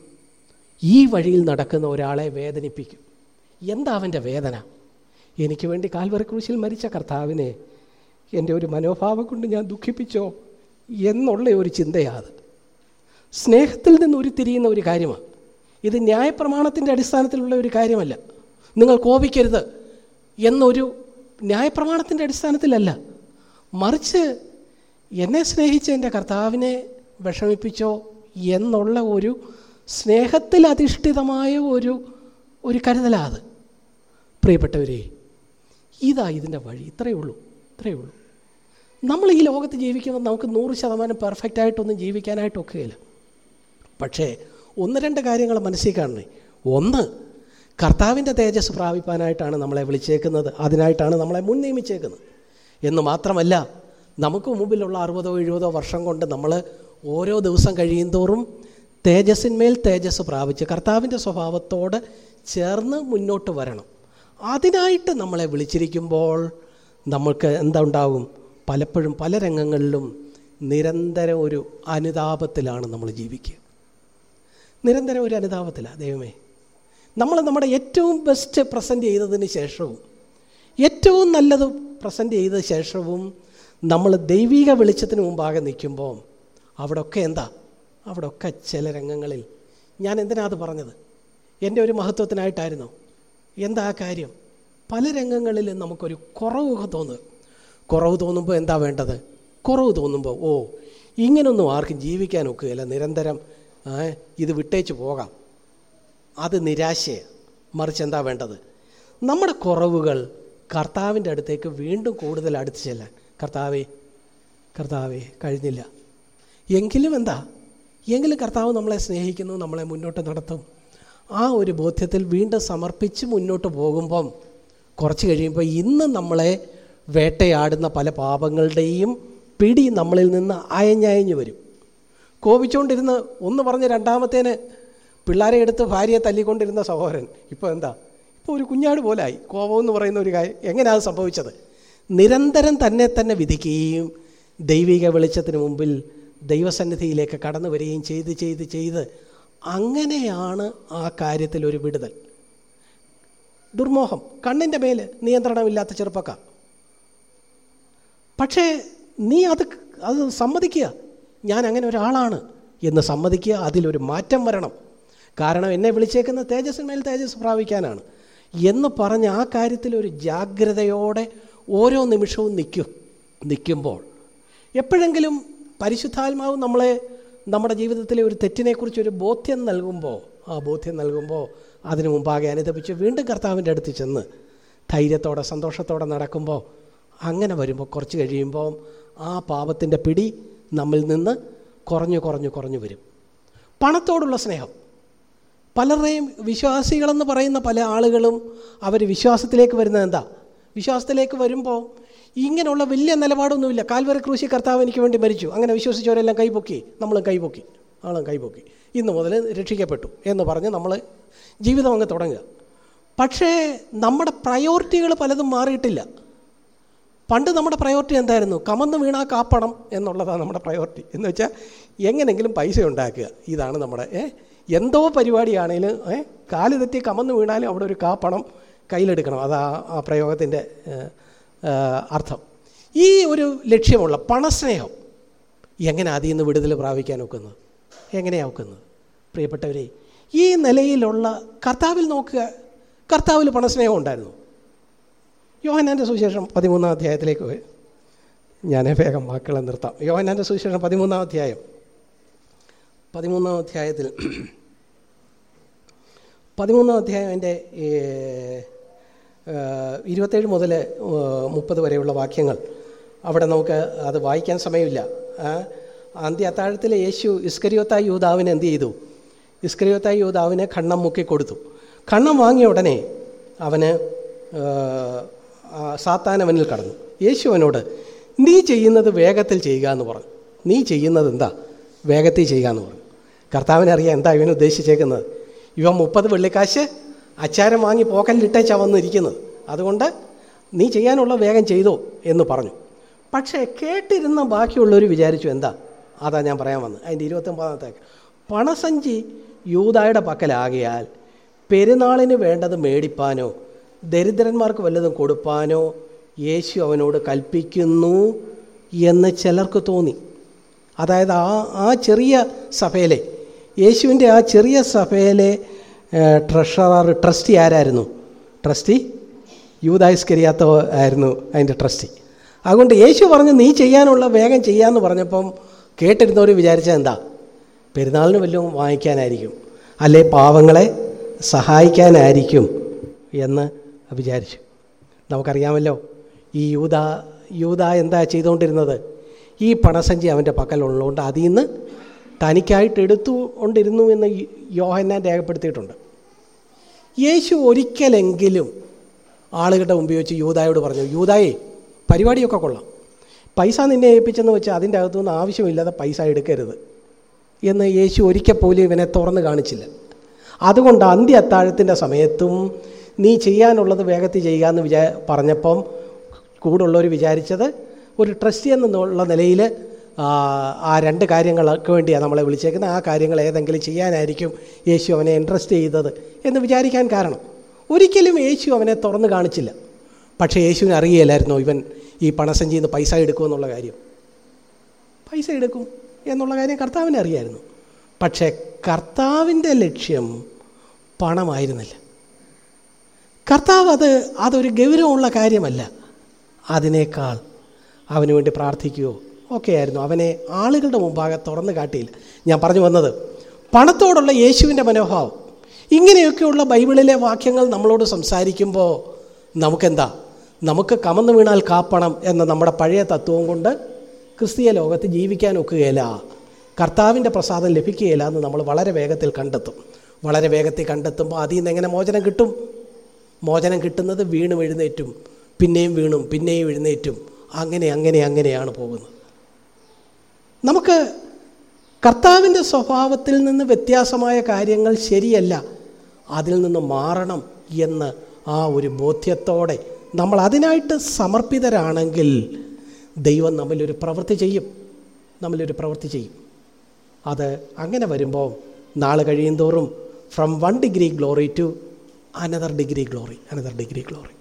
ഈ വഴിയിൽ നടക്കുന്ന ഒരാളെ വേദനിപ്പിക്കും. എന്താ അവന്റെ വേദന? എനിക്ക് വേണ്ടി കാൽവറി ക്രൂശിൽ മരിച്ച കർത്താവിനെ എന്റെ ഒരു മനോഭാവം കൊണ്ട് ഞാൻ ദുഃഖിപ്പിച്ചോ എന്നുള്ള ഒരു ചിന്തയാണ് സ്നേഹത്തിൽ നിന്ന് ഉരുത്തിരിയുന്ന ഒരു കാര്യമാണ്. ഇത് ന്യായപ്രമാണത്തിന്റെ അടിസ്ഥാനത്തിലുള്ള ഒരു കാര്യമല്ല. നിങ്ങൾ കോപിക്കരുത്. എന്നൊരു ന്യായപ്രമാണത്തിന്റെ അടിസ്ഥാനത്തിലല്ല. മറിച്ച് എന്നെ സ്നേഹിച്ച എന്റെ കർത്താവിനെ വിഷമിപ്പിച്ചോ എന്നുള്ള ഒരു സ്നേഹത്തിൽ അധിഷ്ഠിതമായ ഒരു ഒരു കരുതലാണ് അത്. പ്രിയപ്പെട്ടവരെ ഇതാ ഇതിന്റെ വഴി. ഇത്രയേ ഉള്ളൂ. ഇത്രയേ ഉള്ളൂ. നമ്മൾ ഈ ലോകത്ത് ജീവിക്കുമ്പോൾ നമുക്ക് നൂറ് ശതമാനം പെർഫെക്റ്റ് ആയിട്ടൊന്നും ജീവിക്കാനായിട്ട് ഒക്കുകയില്ല പക്ഷേ ഒന്ന് രണ്ട് കാര്യങ്ങൾ മനസ്സിൽ കാണണേ. ഒന്ന് കർത്താവിന്റെ തേജസ് പ്രാപിപ്പാനായിട്ടാണ് നമ്മളെ വിളിച്ചേക്കുന്നത്. അതിനായിട്ടാണ് നമ്മളെ മുൻ നിയമിച്ചേക്കുന്നത് എന്ന് മാത്രമല്ല നമുക്ക് മുമ്പിലുള്ള അറുപതോ എഴുപതോ വർഷം കൊണ്ട് നമ്മൾ ഓരോ ദിവസം കഴിയുന്തോറും തേജസ്സിന്മേൽ തേജസ് പ്രാപിച്ച് കർത്താവിന്റെ സ്വഭാവത്തോട് ചേർന്ന് മുന്നോട്ട് വരണം. അതിനായിട്ട് നമ്മളെ വിളിച്ചിരിക്കുമ്പോൾ നമ്മൾക്ക് എന്താ ഉണ്ടാകും പലപ്പോഴും പല രംഗങ്ങളിലും നിരന്തരം ഒരു അനുതാപത്തിലാണ് നമ്മൾ ജീവിക്കുക. നിരന്തരം ഒരു അനുതാപത്തിലാണ് ദൈവമേ നമ്മൾ നമ്മുടെ ഏറ്റവും ബെസ്റ്റ് പ്രസന്റ് ചെയ്തതിന് ശേഷവും ഏറ്റവും നല്ലത് പ്രസന്റ് ചെയ്ത ശേഷവും നമ്മൾ ദൈവിക വെളിച്ചത്തിന് മുമ്പാകെ നിൽക്കുമ്പോൾ അവിടെയൊക്കെ എന്താ? അവിടെയൊക്കെ ചില രംഗങ്ങളിൽ. ഞാൻ എന്തിനാ അത് പറഞ്ഞത്? എന്റെ ഒരു മഹത്വത്തിനായിട്ടായിരുന്നു. എന്താ കാര്യം? പല രംഗങ്ങളിലും നമുക്കൊരു കുറവ് തോന്നുക കുറവ് തോന്നുമ്പോൾ എന്താ വേണ്ടത്? കുറവ് തോന്നുമ്പോൾ ഓ ഇങ്ങനൊന്നും ആർക്കും ജീവിക്കാൻ ഒക്കുകയില്ല. നിരന്തരം ഇത് വിട്ടേച്ച് പോകാം. അത് നിരാശയാണ് മറിച്ച് എന്താ വേണ്ടത്? നമ്മുടെ കുറവുകൾ കർത്താവിന്റെ അടുത്തേക്ക് വീണ്ടും കൂടുതൽ അടുത്ത് ചെല്ലാൻ. കർത്താവേ കർത്താവേ കഴിഞ്ഞില്ല. എങ്കിലും എന്താ? എങ്കിലും കർത്താവ് നമ്മളെ സ്നേഹിക്കുന്നു നമ്മളെ മുന്നോട്ട് നടത്തും. ആ ഒരു ബോധ്യത്തിൽ വീണ്ടും സമർപ്പിച്ച് മുന്നോട്ട് പോകുമ്പം കുറച്ച് കഴിയുമ്പോൾ ഇന്ന് നമ്മളെ വേട്ടയാടുന്ന പല പാപങ്ങളുടെയും പിടി നമ്മളിൽ നിന്ന് അയഞ്ഞയഞ്ഞു വരും. കോപിച്ചുകൊണ്ടിരുന്ന് ഒന്ന് പറഞ്ഞ് രണ്ടാമത്തേന് പിള്ളേരെ എടുത്ത് ഭാര്യയെ തല്ലിക്കൊണ്ടിരുന്ന സഹോദരൻ ഇപ്പോൾ എന്താ? ഇപ്പോൾ ഒരു കുഞ്ഞാട് പോലായി കോപം എന്ന് പറയുന്ന ഒരു കാര്യം. എങ്ങനെയാണ് അത് സംഭവിച്ചത്? നിരന്തരം തന്നെ തന്നെ വിധിക്കുകയും ദൈവിക വെളിച്ചത്തിന് മുമ്പിൽ ദൈവസന്നിധിയിലേക്ക് കടന്നു വരികയും ചെയ്ത് ചെയ്ത് ചെയ്ത് അങ്ങനെയാണ് ആ കാര്യത്തിൽ ഒരു വിടുതൽ. ദുർമോഹം. കണ്ണിന്റെ മേൽ നിയന്ത്രണമില്ലാത്ത ചെറുപ്പക്കാർ. പക്ഷേ നീ അത് അത് സമ്മതിക്കുക. ഞാൻ അങ്ങനെ ഒരാളാണ് എന്ന് സമ്മതിക്കുക. അതിലൊരു മാറ്റം വരണം. കാരണം എന്നെ വിളിച്ചേക്കുന്ന തേജസ്സിന്മേൽ തേജസ് പ്രാപിക്കാനാണ്. എന്ന് പറഞ്ഞ് ആ കാര്യത്തിൽ ഒരു ജാഗ്രതയോടെ ഓരോ നിമിഷവും നിൽക്കും. നിൽക്കുമ്പോൾ എപ്പോഴെങ്കിലും പരിശുദ്ധാത്മാവ് നമ്മളെ നമ്മുടെ ജീവിതത്തിലെ ഒരു തെറ്റിനെക്കുറിച്ച് ഒരു ബോധ്യം നൽകുമ്പോൾ ആ ബോധ്യം നൽകുമ്പോൾ അതിനു മുമ്പാകെ അനുദപിച്ച് വീണ്ടും കർത്താവിന്റെ അടുത്ത് ചെന്ന് ധൈര്യത്തോടെ സന്തോഷത്തോടെ നടക്കുമ്പോൾ അങ്ങനെ വരുമ്പോൾ കുറച്ച് കഴിയുമ്പോൾ ആ പാപത്തിന്റെ പിടി നമ്മിൽ നിന്ന് കുറഞ്ഞു കുറഞ്ഞു കുറഞ്ഞു വരും. പണത്തോടുള്ള സ്നേഹം. പലരുടെയും വിശ്വാസികളെന്ന് പറയുന്ന പല ആളുകളും അവർ വിശ്വാസത്തിലേക്ക് വരുന്നത് എന്താ? വിശ്വാസത്തിലേക്ക് വരുമ്പോൾ ഇങ്ങനെയുള്ള വലിയ നിലപാടൊന്നുമില്ല. കാൽവര ക്രൂശി കർത്താവ് എനിക്ക് വേണ്ടി മരിച്ചു. അങ്ങനെ വിശ്വസിച്ചവരെല്ലാം കൈപൊക്കി. നമ്മളും കൈപൊക്കി. ആളും കൈപൊക്കി. ഇന്ന് മുതൽ രക്ഷിക്കപ്പെട്ടു എന്ന് പറഞ്ഞ് നമ്മൾ ജീവിതം അങ്ങ് തുടങ്ങുക. പക്ഷേ നമ്മുടെ പ്രയോറിറ്റികൾ പലതും മാറിയിട്ടില്ല. പണ്ട് നമ്മുടെ പ്രയോറിറ്റി എന്തായിരുന്നു? കമന്ന് വീണാ കാപ്പണം എന്നുള്ളതാണ് നമ്മുടെ പ്രയോറിറ്റി. എന്ന് വെച്ചാൽ എങ്ങനെങ്കിലും പൈസ ഉണ്ടാക്കുക. ഇതാണ് നമ്മുടെ ഏ എന്തോ പരിപാടിയാണേലും ഏ കാൽ തെറ്റി കമന്ന് വീണാലും അവിടെ ഒരു കാപ്പണം കയ്യിലെടുക്കണം. അതാ ആ പ്രയോഗത്തിന്റെ അർത്ഥം. ഈ ഒരു ലക്ഷ്യമുള്ള പണസ്നേഹം എങ്ങനെ അതിൽ നിന്ന് വിടുതൽ പ്രാപിക്കാൻ ഒക്കുന്നത്? എങ്ങനെയാണ് ഒക്കുന്നത്? പ്രിയപ്പെട്ടവരെ ഈ നിലയിലുള്ള കർത്താവിൽ നോക്കുക കർത്താവിൽ പണസ്നേഹം ഉണ്ടായിരുന്നു. യോഹനാന്റെ സുവിശേഷം പതിമൂന്നാം അധ്യായത്തിലേക്ക് ഞാൻ വേഗം വാക്കുകളെ നിർത്താം. യോഹനാന്റെ സുവിശേഷം പതിമൂന്നാം അധ്യായം. പതിമൂന്നാം അധ്യായത്തിൽ. പതിമൂന്നാം അധ്യായത്തിന്റെ ഇരുപത്തേഴ് മുതൽ മുപ്പത് വരെയുള്ള വാക്യങ്ങൾ. അവിടെ നമുക്ക് അത് വായിക്കാൻ സമയമില്ല. അന്ത്യ അത്താഴത്തിലെ യേശു ഇസ്കരിയോത്ത യൂതാവിന് എന്ത് ചെയ്തു? ഇസ്കരിയോത്ത യൂതാവിന് കണ്ണം മുക്കി കൊടുത്തു. കണ്ണം വാങ്ങിയ ഉടനെ അവന് സാത്താനവനിൽ കടന്നു. യേശു അവനോട് നീ ചെയ്യുന്നത് വേഗത്തിൽ ചെയ്യുക എന്ന് പറഞ്ഞു. നീ ചെയ്യുന്നത് എന്താ? വേഗത്തിൽ ചെയ്യുക എന്ന് പറഞ്ഞു. കർത്താവിനറിയാം എന്താ ഇവൻ ഉദ്ദേശിച്ചേക്കുന്നത്? ഇവ മുപ്പത് വെള്ളിക്കാശ് അച്ചാരം വാങ്ങി പോക്കലിട്ടേച്ചാ വന്നിരിക്കുന്നത്. അതുകൊണ്ട് നീ ചെയ്യാനുള്ള വേഗം ചെയ്തോ എന്ന് പറഞ്ഞു. പക്ഷേ കേട്ടിരുന്ന ബാക്കിയുള്ളവർ വിചാരിച്ചു എന്താ? അതാ ഞാൻ പറയാൻ വന്നത്. അതിന്റെ ഇരുപത്തൊമ്പതാമത്തേക്ക്. പണസഞ്ചി യൂതായുടെ പക്കലാകിയാൽ പെരുന്നാളിന് വേണ്ടത് മേടിപ്പാനോ ദരിദ്രന്മാർക്ക് വല്ലതും കൊടുപ്പാനോ യേശു അവനോട് കൽപ്പിക്കുന്നു എന്ന് ചിലർക്ക് തോന്നി. അതായത് ആ ആ ചെറിയ സഭയിലെ യേശുവിന്റെ ആ ചെറിയ സഭയിലെ ട്രഷറർ ട്രസ്റ്റി ആരായിരുന്നു? ട്രസ്റ്റി? യൂതായിസ്കരിയാത്ത ആയിരുന്നു അതിന്റെ ട്രസ്റ്റി. അതുകൊണ്ട് യേശു പറഞ്ഞു നീ ചെയ്യാനുള്ള വേഗം ചെയ്യാമെന്ന് പറഞ്ഞപ്പം കേട്ടിരുന്നവർ വിചാരിച്ചാൽ എന്താ? പെരുന്നാളിന് വല്ലതും വാങ്ങിക്കാനായിരിക്കും. അല്ലെ പാവങ്ങളെ സഹായിക്കാനായിരിക്കും എന്ന് വിചാരിച്ചു. നമുക്കറിയാമല്ലോ ഈ യൂത യൂത എന്താ ചെയ്തുകൊണ്ടിരുന്നത്? ഈ പണസഞ്ചി അവന്റെ പക്കലുള്ളതുകൊണ്ട് അതിൽ നിന്ന് തനിക്കായിട്ട് എടുത്തു കൊണ്ടിരുന്നു എന്ന് യോഹന്നാൻ രേഖപ്പെടുത്തിയിട്ടുണ്ട്. യേശു ഒരിക്കലെങ്കിലും ആളുകളുടെ മുമ്പ് വെച്ച് യൂതായോട് പറഞ്ഞു യൂതായെ പരിപാടിയൊക്കെ കൊള്ളാം. പൈസ നിന്നെ ഏൽപ്പിച്ചെന്ന് വെച്ചാൽ അതിന്റെ അകത്തുനിന്ന് ആവശ്യമില്ലാതെ പൈസ എടുക്കരുത്. എന്ന് യേശു ഒരിക്കൽ പോലും ഇവനെ തുറന്ന് കാണിച്ചില്ല. അതുകൊണ്ട് അന്ത്യ അത്താഴത്തിന്റെ സമയത്തും നീ ചെയ്യാനുള്ളത് വേഗത്തിൽ ചെയ്യുക എന്ന് വിചാ പറഞ്ഞപ്പം കൂടുള്ളവർ വിചാരിച്ചത് ഒരു ട്രസ്റ്റി എന്നുള്ള നിലയിൽ ആ രണ്ട് കാര്യങ്ങൾക്ക് വേണ്ടിയാണ് നമ്മളെ വിളിച്ചേക്കുന്നത്. ആ കാര്യങ്ങൾ ഏതെങ്കിലും ചെയ്യാനായിരിക്കും യേശു അവനെ ഇൻട്രസ്റ്റ് ചെയ്തത് എന്ന് വിചാരിക്കാൻ കാരണം. ഒരിക്കലും യേശു അവനെ തുറന്നു കാണിച്ചില്ല. പക്ഷേ യേശുവിന് അറിയില്ലായിരുന്നു ഇവൻ ഈ പണസഞ്ചിയിൽ നിന്ന് പൈസ എടുക്കുമെന്നുള്ള കാര്യം. പൈസ എടുക്കും എന്നുള്ള കാര്യം കർത്താവിനെ അറിയായിരുന്നു. പക്ഷേ കർത്താവിന്റെ ലക്ഷ്യം പണമായിരുന്നില്ല. കർത്താവ് അത് അതൊരു ഗൗരവമുള്ള കാര്യമല്ല. അതിനേക്കാൾ അവന് വേണ്ടി പ്രാർത്ഥിക്കുകയോ ഒക്കെ ആയിരുന്നു അവനെ ആളുകളുടെ മുമ്പാകെ തുറന്നു കാട്ടിയില്ല ഞാൻ പറഞ്ഞു വന്നത് പണത്തോടുള്ള യേശുവിന്റെ മനോഭാവം. ഇങ്ങനെയൊക്കെയുള്ള ബൈബിളിലെ വാക്യങ്ങൾ നമ്മളോട് സംസാരിക്കുമ്പോൾ നമുക്കെന്താ? നമുക്ക് കമന്ന് വീണാൽ കാപ്പണം എന്ന നമ്മുടെ പഴയ തത്വം കൊണ്ട് ക്രിസ്തീയ ലോകത്ത് ജീവിക്കാൻ ഒക്കുകയില്ല. കർത്താവിന്റെ പ്രസാദം ലഭിക്കുകയില്ല എന്ന് നമ്മൾ വളരെ വേഗത്തിൽ കണ്ടെത്തും. വളരെ വേഗത്തിൽ കണ്ടെത്തുമ്പോൾ അതിൽ നിന്ന് എങ്ങനെ മോചനം കിട്ടും? മോചനം കിട്ടുന്നത് വീണും എഴുന്നേറ്റും പിന്നെയും വീണും പിന്നെയും എഴുന്നേറ്റും. അങ്ങനെ അങ്ങനെ അങ്ങനെയാണ് പോകുന്നത്. നമുക്ക് കർത്താവിന്റെ സ്വഭാവത്തിൽ നിന്ന് വ്യത്യാസമായ കാര്യങ്ങൾ ശരിയല്ല. അതിൽ നിന്ന് മാറണം എന്ന് ആ ഒരു ബോധ്യത്തോടെ നമ്മൾ അതിനായിട്ട് സമർപ്പിതരാണെങ്കിൽ ദൈവം നമ്മിലൊരു പ്രവൃത്തി ചെയ്യും. നമ്മിലൊരു പ്രവൃത്തി ചെയ്യും. അത് അങ്ങനെ വരുമ്പോൾ നാൾ കഴിയും തോറും from one degree glory to another degree glory another degree glory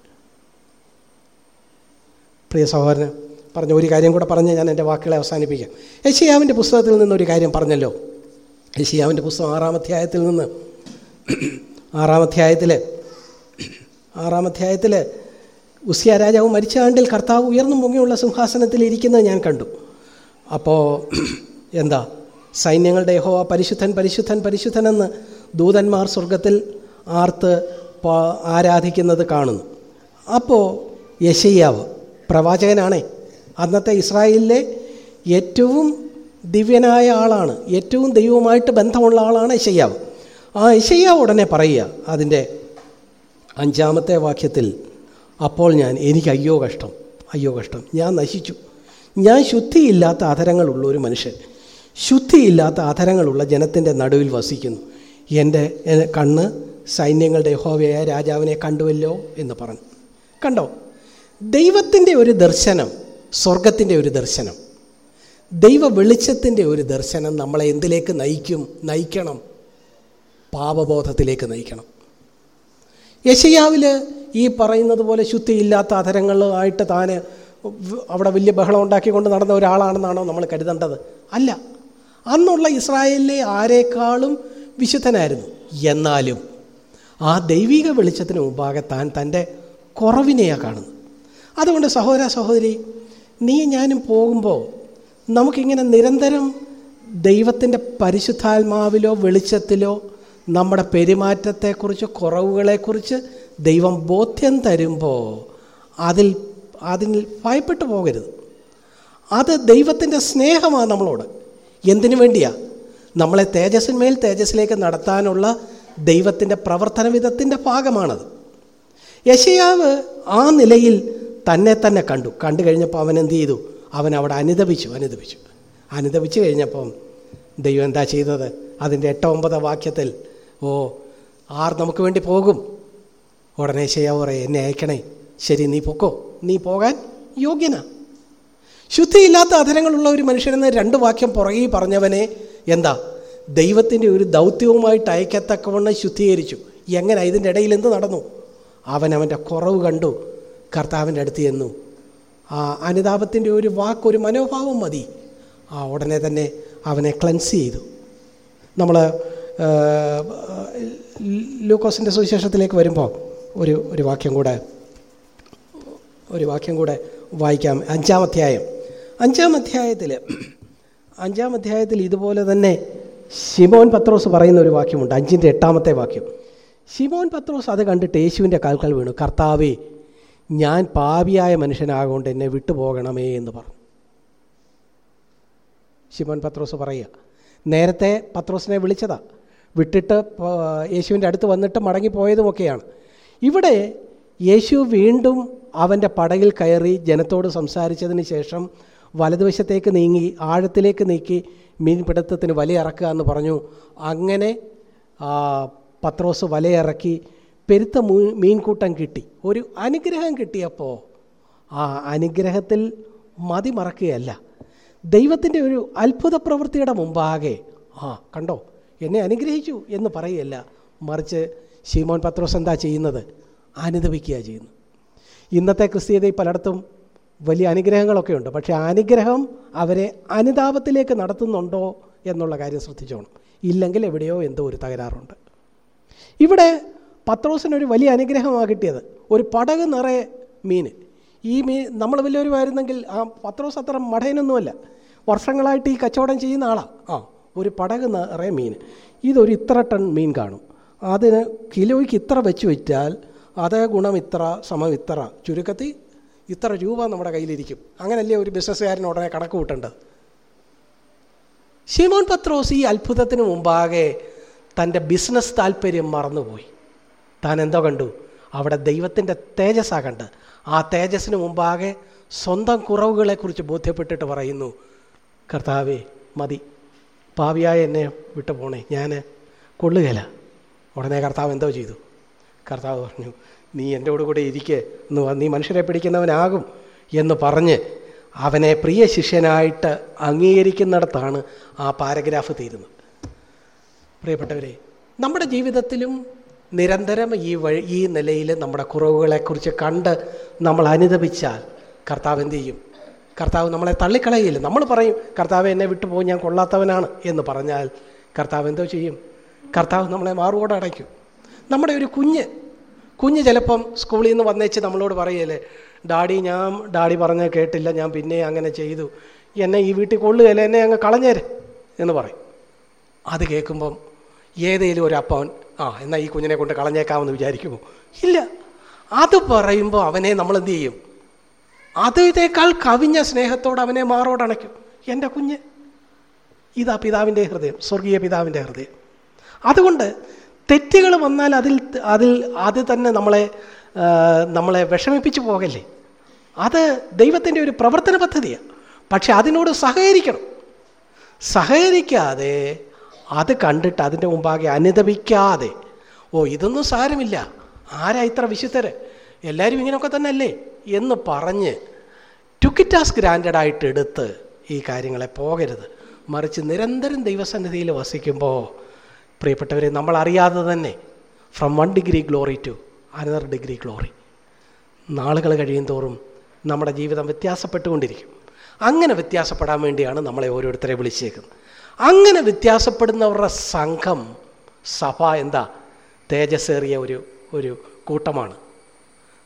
പ്രിയ സഹോദരന് പറഞ്ഞ ഒരു കാര്യം കൂടെ പറഞ്ഞ് ഞാൻ എന്റെ വാക്കുകളെ അവസാനിപ്പിക്കാം. യശിയാവിന്റെ പുസ്തകത്തിൽ നിന്ന് ഒരു കാര്യം പറഞ്ഞല്ലോ. യശിയാവിന്റെ പുസ്തകം ആറാം അധ്യായത്തിൽ നിന്ന് ആറാം അധ്യായത്തിൽ ആറാം അധ്യായത്തിൽ ഉസിയ രാജാവ് മരിച്ച ആണ്ടിൽ കർത്താവ് ഉയർന്നു മുങ്ങിയുള്ള സിംഹാസനത്തിൽ ഇരിക്കുന്നത് ഞാൻ കണ്ടു. അപ്പോൾ എന്താ? സൈന്യങ്ങളുടെ ഹോ പരിശുദ്ധൻ പരിശുദ്ധൻ പരിശുദ്ധനെന്ന് ദൂതന്മാർ സ്വർഗത്തിൽ ആർത്ത് ആരാധിക്കുന്നത് കാണുന്നു. അപ്പോൾ യശയ്യാവ് പ്രവാചകനാണേ. അന്നത്തെ ഇസ്രായേലിലെ ഏറ്റവും ദിവ്യനായ ആളാണ് ഏറ്റവും ദൈവവുമായിട്ട് ബന്ധമുള്ള ആളാണ് യശയ്യാവ്. ആ യശയ്യാവ് ഉടനെ പറയുക അതിന്റെ അഞ്ചാമത്തെ വാക്യത്തിൽ അപ്പോൾ ഞാൻ എനിക്ക് അയ്യോ കഷ്ടം അയ്യോ കഷ്ടം ഞാൻ നശിച്ചു. ഞാൻ ശുദ്ധിയില്ലാത്ത അധരങ്ങളുള്ള ഒരു മനുഷ്യൻ ശുദ്ധിയില്ലാത്ത അധരങ്ങളുള്ള ജനത്തിന്റെ നടുവിൽ വസിക്കുന്നു. എന്റെ കണ്ണ് സൈന്യങ്ങളുടെ യഹോവയായ രാജാവിനെ കണ്ടുവല്ലോ എന്ന് പറഞ്ഞു. കണ്ടോ? ദൈവത്തിന്റെ ഒരു ദർശനം സ്വർഗത്തിന്റെ ഒരു ദർശനം. ദൈവ വെളിച്ചത്തിന്റെ ഒരു ദർശനം നമ്മളെ എന്തിലേക്ക് നയിക്കും? നയിക്കണം. പാപബോധത്തിലേക്ക് നയിക്കണം. യശയാവിൽ ഈ പറയുന്നത് പോലെ ശുദ്ധിയില്ലാത്ത അധരങ്ങളുമായിട്ട് താൻ അവിടെ വലിയ ബഹളം ഉണ്ടാക്കിക്കൊണ്ട് നടന്ന ഒരാളാണെന്നാണോ നമ്മൾ കരുതേണ്ടത്? അല്ല. അന്നുള്ള ഇസ്രായേലിലെ ആരേക്കാളും വിശുദ്ധനായിരുന്നു. എന്നാലും ആ ദൈവിക വെളിച്ചത്തിന് മുമ്പാകെ താൻ തന്റെ കുറവിനെയാണ് കാണുന്നത്. അതുകൊണ്ട് സഹോദര സഹോദരി നീ ഞാനും പോകുമ്പോൾ നമുക്കിങ്ങനെ നിരന്തരം ദൈവത്തിന്റെ പരിശുദ്ധാത്മാവിലോ വെളിച്ചത്തിലോ നമ്മുടെ പെരുമാറ്റത്തെക്കുറിച്ച് കുറവുകളെക്കുറിച്ച് ദൈവം ബോധ്യം തരുമ്പോൾ അതിൽ അതിൽ ഭയപ്പെട്ടു പോകരുത്. അത് ദൈവത്തിന്റെ സ്നേഹമാണ് നമ്മളോട്. എന്തിനു വേണ്ടിയാ? നമ്മളെ തേജസ്സിന്മേൽ തേജസ്സിലേക്ക് നടത്താനുള്ള ദൈവത്തിന്റെ പ്രവർത്തന വിധത്തിന്റെ ഭാഗമാണത്. യശയാവ് ആ നിലയിൽ തന്നെ തന്നെ കണ്ടു. കണ്ടു കഴിഞ്ഞപ്പോൾ അവൻ എന്ത് ചെയ്തു? അവൻ അവിടെ അനുദപിച്ചു അനുദപിച്ചു. അനുദപിച്ചു കഴിഞ്ഞപ്പം ദൈവം എന്താ ചെയ്തത്? അതിന്റെ എട്ടോ ഒമ്പതോ വാക്യത്തിൽ ഓ ആർ നമുക്ക് വേണ്ടി പോകും? ഉടനെ പറയെ എന്നെ അയക്കണേ. ശരി നീ പൊക്കോ? നീ പോകാൻ യോഗ്യനാ. ശുദ്ധിയില്ലാത്ത അധരങ്ങളുള്ള ഒരു മനുഷ്യനെന്ന് രണ്ട് വാക്യം പുറകെ പറഞ്ഞവനെ എന്താ? ദൈവത്തിന്റെ ഒരു ദൗത്യവുമായിട്ട് അയക്കത്തക്കവണ്ണം ശുദ്ധീകരിച്ചു. എങ്ങനെ? ഇതിന്റെ ഇടയിൽ എന്ത് നടന്നു? അവൻ അവന്റെ കുറവ് കണ്ടു. കർത്താവിന്റെ അടുത്ത് ചെന്നു. ആ അനുതാപത്തിന്റെ ഒരു വാക്ക് ഒരു മനോഭാവം മതി. ആ ഉടനെ തന്നെ അവനെ ക്ലൻസ് ചെയ്തു. നമ്മൾ ലൂക്കോസിന്റെ സുവിശേഷത്തിലേക്ക് വരുമ്പോൾ ഒരു ഒരു വാക്യം കൂടെ ഒരു വാക്യം കൂടെ വായിക്കാം. അഞ്ചാം അധ്യായം. അഞ്ചാം അധ്യായത്തിൽ അഞ്ചാം അധ്യായത്തിൽ ഇതുപോലെ തന്നെ ശിമോൻ പത്രോസ് പറയുന്ന ഒരു വാക്യമുണ്ട്. അഞ്ചിന്റെ എട്ടാമത്തെ വാക്യം. ശിമോൻ പത്രോസ് അത് കണ്ടിട്ട് യേശുവിന്റെ കാൽക്കൽ വീണു. കർത്താവേ ഞാൻ പാപിയായ മനുഷ്യനാകൊണ്ട് എന്നെ വിട്ടുപോകണമേ എന്ന് പറഞ്ഞു. ശിമോൻ പത്രോസ് പറയുക. നേരത്തെ പത്രോസിനെ വിളിച്ചതാ. വിട്ടിട്ട് യേശുവിന്റെ അടുത്ത് വന്നിട്ട് മടങ്ങിപ്പോയതുമൊക്കെയാണ്. ഇവിടെ യേശു വീണ്ടും അവന്റെ പടകിൽ കയറി ജനത്തോട് സംസാരിച്ചതിന് ശേഷം വലതുവശത്തേക്ക് നീങ്ങി ആഴത്തിലേക്ക് നീക്കി മീൻപിടുത്തത്തിന് വലയിറക്കുക എന്ന് പറഞ്ഞു. അങ്ങനെ പത്രോസ് വലയിറക്കി പെരുത്ത മീൻകൂട്ടം കിട്ടി. ഒരു അനുഗ്രഹം കിട്ടിയപ്പോൾ ആ അനുഗ്രഹത്തിൽ മതി മറക്കുകയല്ല. ദൈവത്തിന്റെ ഒരു അത്ഭുത പ്രവൃത്തിയുടെ മുമ്പാകെ ആ കണ്ടോ എന്നെ അനുഗ്രഹിച്ചു എന്ന് പറയുകയല്ല. മറിച്ച് ശീമോൻ പത്രോസ് എന്താ ചെയ്യുന്നത്? അനുദപിക്കുക ചെയ്യുന്നു ഇന്നത്തെ ക്രിസ്തീയതയിൽ പലയിടത്തും വലിയ അനുഗ്രഹങ്ങളൊക്കെ ഉണ്ട്. പക്ഷേ അനുഗ്രഹം അവരെ അനുതാപത്തിലേക്ക് നടത്തുന്നുണ്ടോ എന്നുള്ള കാര്യം ശ്രദ്ധിച്ചോണം. ഇല്ലെങ്കിൽ എവിടെയോ എന്തോ ഒരു തകരാറുണ്ട്. ഇവിടെ പത്രോസിനൊരു വലിയ അനുഗ്രഹമാണ് കിട്ടിയത്. ഒരു പടക് നിറയെ മീൻ. ഈ മീൻ നമ്മൾ വലിയവരുമായിരുന്നെങ്കിൽ ആ പത്രോസ് അത്ര മടയനൊന്നുമല്ല. വർഷങ്ങളായിട്ട് ഈ കച്ചവടം ചെയ്യുന്ന ആളാണ് ആ ഒരു പടക് നിറയെ മീൻ. ഇതൊരു ഇത്ര ടൺ മീൻ കാണും. അതിന് കിലോയ്ക്ക് ഇത്ര വെച്ച് വിറ്റാൽ അതേ ഗുണം ഇത്ര സമം ഇത്ര. ചുരുക്കത്തിൽ ഇത്ര രൂപ നമ്മുടെ കയ്യിലിരിക്കും. അങ്ങനല്ലേ ഒരു ബിസിനസ്സുകാരൻ ഉടനെ കണക്ക് കൂട്ടേണ്ടത്. ഷിമോൻ പത്രോസ് ഈ അത്ഭുതത്തിന് മുമ്പാകെ തന്റെ ബിസിനസ് താല്പര്യം മറന്നുപോയി. താൻ എന്തോ കണ്ടു? അവിടെ ദൈവത്തിന്റെ തേജസ്സാ കണ്ട്. ആ തേജസ്സിന് മുമ്പാകെ സ്വന്തം കുറവുകളെക്കുറിച്ച് ബോധ്യപ്പെട്ടിട്ട് പറയുന്നു കർത്താവേ മതി. പാവിയായ എന്നെ വിട്ടു പോണേ. ഞാൻ കൊള്ളുകയില്ല ഉടനെ കർത്താവ് എന്തോ ചെയ്തു. കർത്താവ് പറഞ്ഞു നീ എന്റെ കൂടെ കൂടെ ഇരിക്കെ. എന്ന് നീ മനുഷ്യരെ പിടിക്കുന്നവനാകും എന്ന് പറഞ്ഞ് അവനെ പ്രിയ ശിഷ്യനായിട്ട് അംഗീകരിക്കുന്നിടത്താണ് ആ പാരഗ്രാഫ് തീരുന്നത്. പ്രിയപ്പെട്ടവരെ നമ്മുടെ ജീവിതത്തിലും നിരന്തരം ഈ വഴി ഈ നിലയിൽ നമ്മുടെ കുറവുകളെക്കുറിച്ച് കണ്ട് നമ്മൾ അനുദപിച്ചാൽ കർത്താവ് എന്ത് ചെയ്യും? കർത്താവ് നമ്മളെ തള്ളിക്കളയില്ല നമ്മൾ പറയും കർത്താവ് എന്നെ വിട്ടുപോകും ഞാൻ കൊള്ളാത്തവനാണ് എന്ന് പറഞ്ഞാൽ കർത്താവ് എന്തോ ചെയ്യും? കർത്താവ് നമ്മളെ മാറുകൂടെ അടയ്ക്കും. നമ്മുടെ ഒരു കുഞ്ഞ് കുഞ്ഞ് ചിലപ്പം സ്കൂളിൽ നിന്ന് വന്നേച്ച് നമ്മളോട് പറയല്ലേ ഡാഡി ഞാൻ ഡാഡി പറഞ്ഞ കേട്ടില്ല ഞാൻ പിന്നെ അങ്ങനെ ചെയ്തു. എന്നെ ഈ വീട്ടിൽ കൊള്ളുകയല്ല എന്നെ അങ്ങ് കളഞ്ഞേരെ എന്ന് പറയും. അത് കേൾക്കുമ്പം ഏതെങ്കിലും ഒരു അപ്പവൻ ആ എന്നാൽ ഈ കുഞ്ഞിനെ കൊണ്ട് കളഞ്ഞേക്കാമെന്ന് വിചാരിക്കുമോ? ഇല്ല. അത് പറയുമ്പോൾ അവനെ നമ്മൾ എന്ത് ചെയ്യും? അതിനേക്കാൾ കവിഞ്ഞ സ്നേഹത്തോട് അവനെ മാറോടണയ്ക്കും എന്റെ കുഞ്ഞ്. ഇതാ പിതാവിന്റെ ഹൃദയം സ്വർഗീയ പിതാവിന്റെ ഹൃദയം. അതുകൊണ്ട് തെറ്റുകൾ വന്നാൽ അതിൽ അതിൽ അത് തന്നെ നമ്മളെ നമ്മളെ വിഷമിപ്പിച്ചു പോകല്ലേ? അത് ദൈവത്തിന്റെ ഒരു പ്രവർത്തന പദ്ധതിയാണ് പക്ഷെ അതിനോട് സഹകരിക്കണം. സഹകരിക്കാതെ അത് കണ്ടിട്ട് അതിന്റെ മുമ്പാകെ അനുദപിക്കാതെ ഓ ഇതൊന്നും സാരമില്ല. ആരാ ഇത്ര വിശുദ്ധര്? എല്ലാവരും ഇങ്ങനെയൊക്കെ തന്നെ അല്ലേ എന്ന് പറഞ്ഞ് ടുക്കിറ്റാസ് ഗ്രാൻഡഡ് ആയിട്ട് എടുത്ത് ഈ കാര്യങ്ങളെ പോകരുത്. മറിച്ച് നിരന്തരം ദൈവസന്നിധിയിൽ വസിക്കുമ്പോൾ പ്രിയപ്പെട്ടവരെ നമ്മൾ അറിയാതെ തന്നെ from one degree glory to another degree glory നാളുകൾ കഴിയും തോറും നമ്മുടെ ജീവിതം വ്യത്യാസപ്പെട്ടുകൊണ്ടിരിക്കും. അങ്ങനെ വ്യത്യാസപ്പെടാൻ വേണ്ടിയാണ് നമ്മളെ ഓരോരുത്തരെ വിളിച്ചേക്കുന്നത്. അങ്ങനെ വ്യത്യാസപ്പെടുന്നവരുടെ സംഘം സഭ എന്താ? തേജസ്സേറിയ ഒരു ഒരു കൂട്ടമാണ്.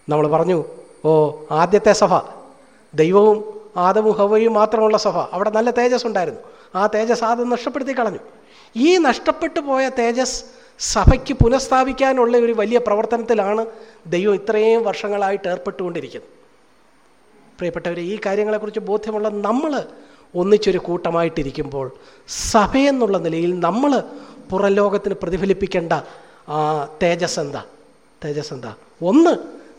നമ്മൾ പറഞ്ഞു ഓ ആദ്യത്തെ സഭ. ദൈവവും ആദവും ഹവയും മാത്രമുള്ള സഭ. അവിടെ നല്ല തേജസ് ഉണ്ടായിരുന്നു ആ തേജസ് ആദ്യം നഷ്ടപ്പെടുത്തി കളഞ്ഞു. ഈ നഷ്ടപ്പെട്ടു പോയ തേജസ് സഭയ്ക്ക് പുനഃസ്ഥാപിക്കാനുള്ള ഒരു വലിയ പ്രവർത്തനത്തിലാണ് ദൈവം ഇത്രയും വർഷങ്ങളായിട്ട് ഏർപ്പെട്ടുകൊണ്ടിരിക്കുന്നത്. പ്രിയപ്പെട്ടവരെ ഈ കാര്യങ്ങളെക്കുറിച്ച് ബോധ്യമുള്ള നമ്മൾ ഒന്നിച്ചൊരു കൂട്ടമായിട്ടിരിക്കുമ്പോൾ സഭയെന്നുള്ള നിലയിൽ നമ്മൾ പുറം ലോകത്തിന് പ്രതിഫലിപ്പിക്കേണ്ട തേജസ് എന്താ? തേജസ് എന്താ? ഒന്ന്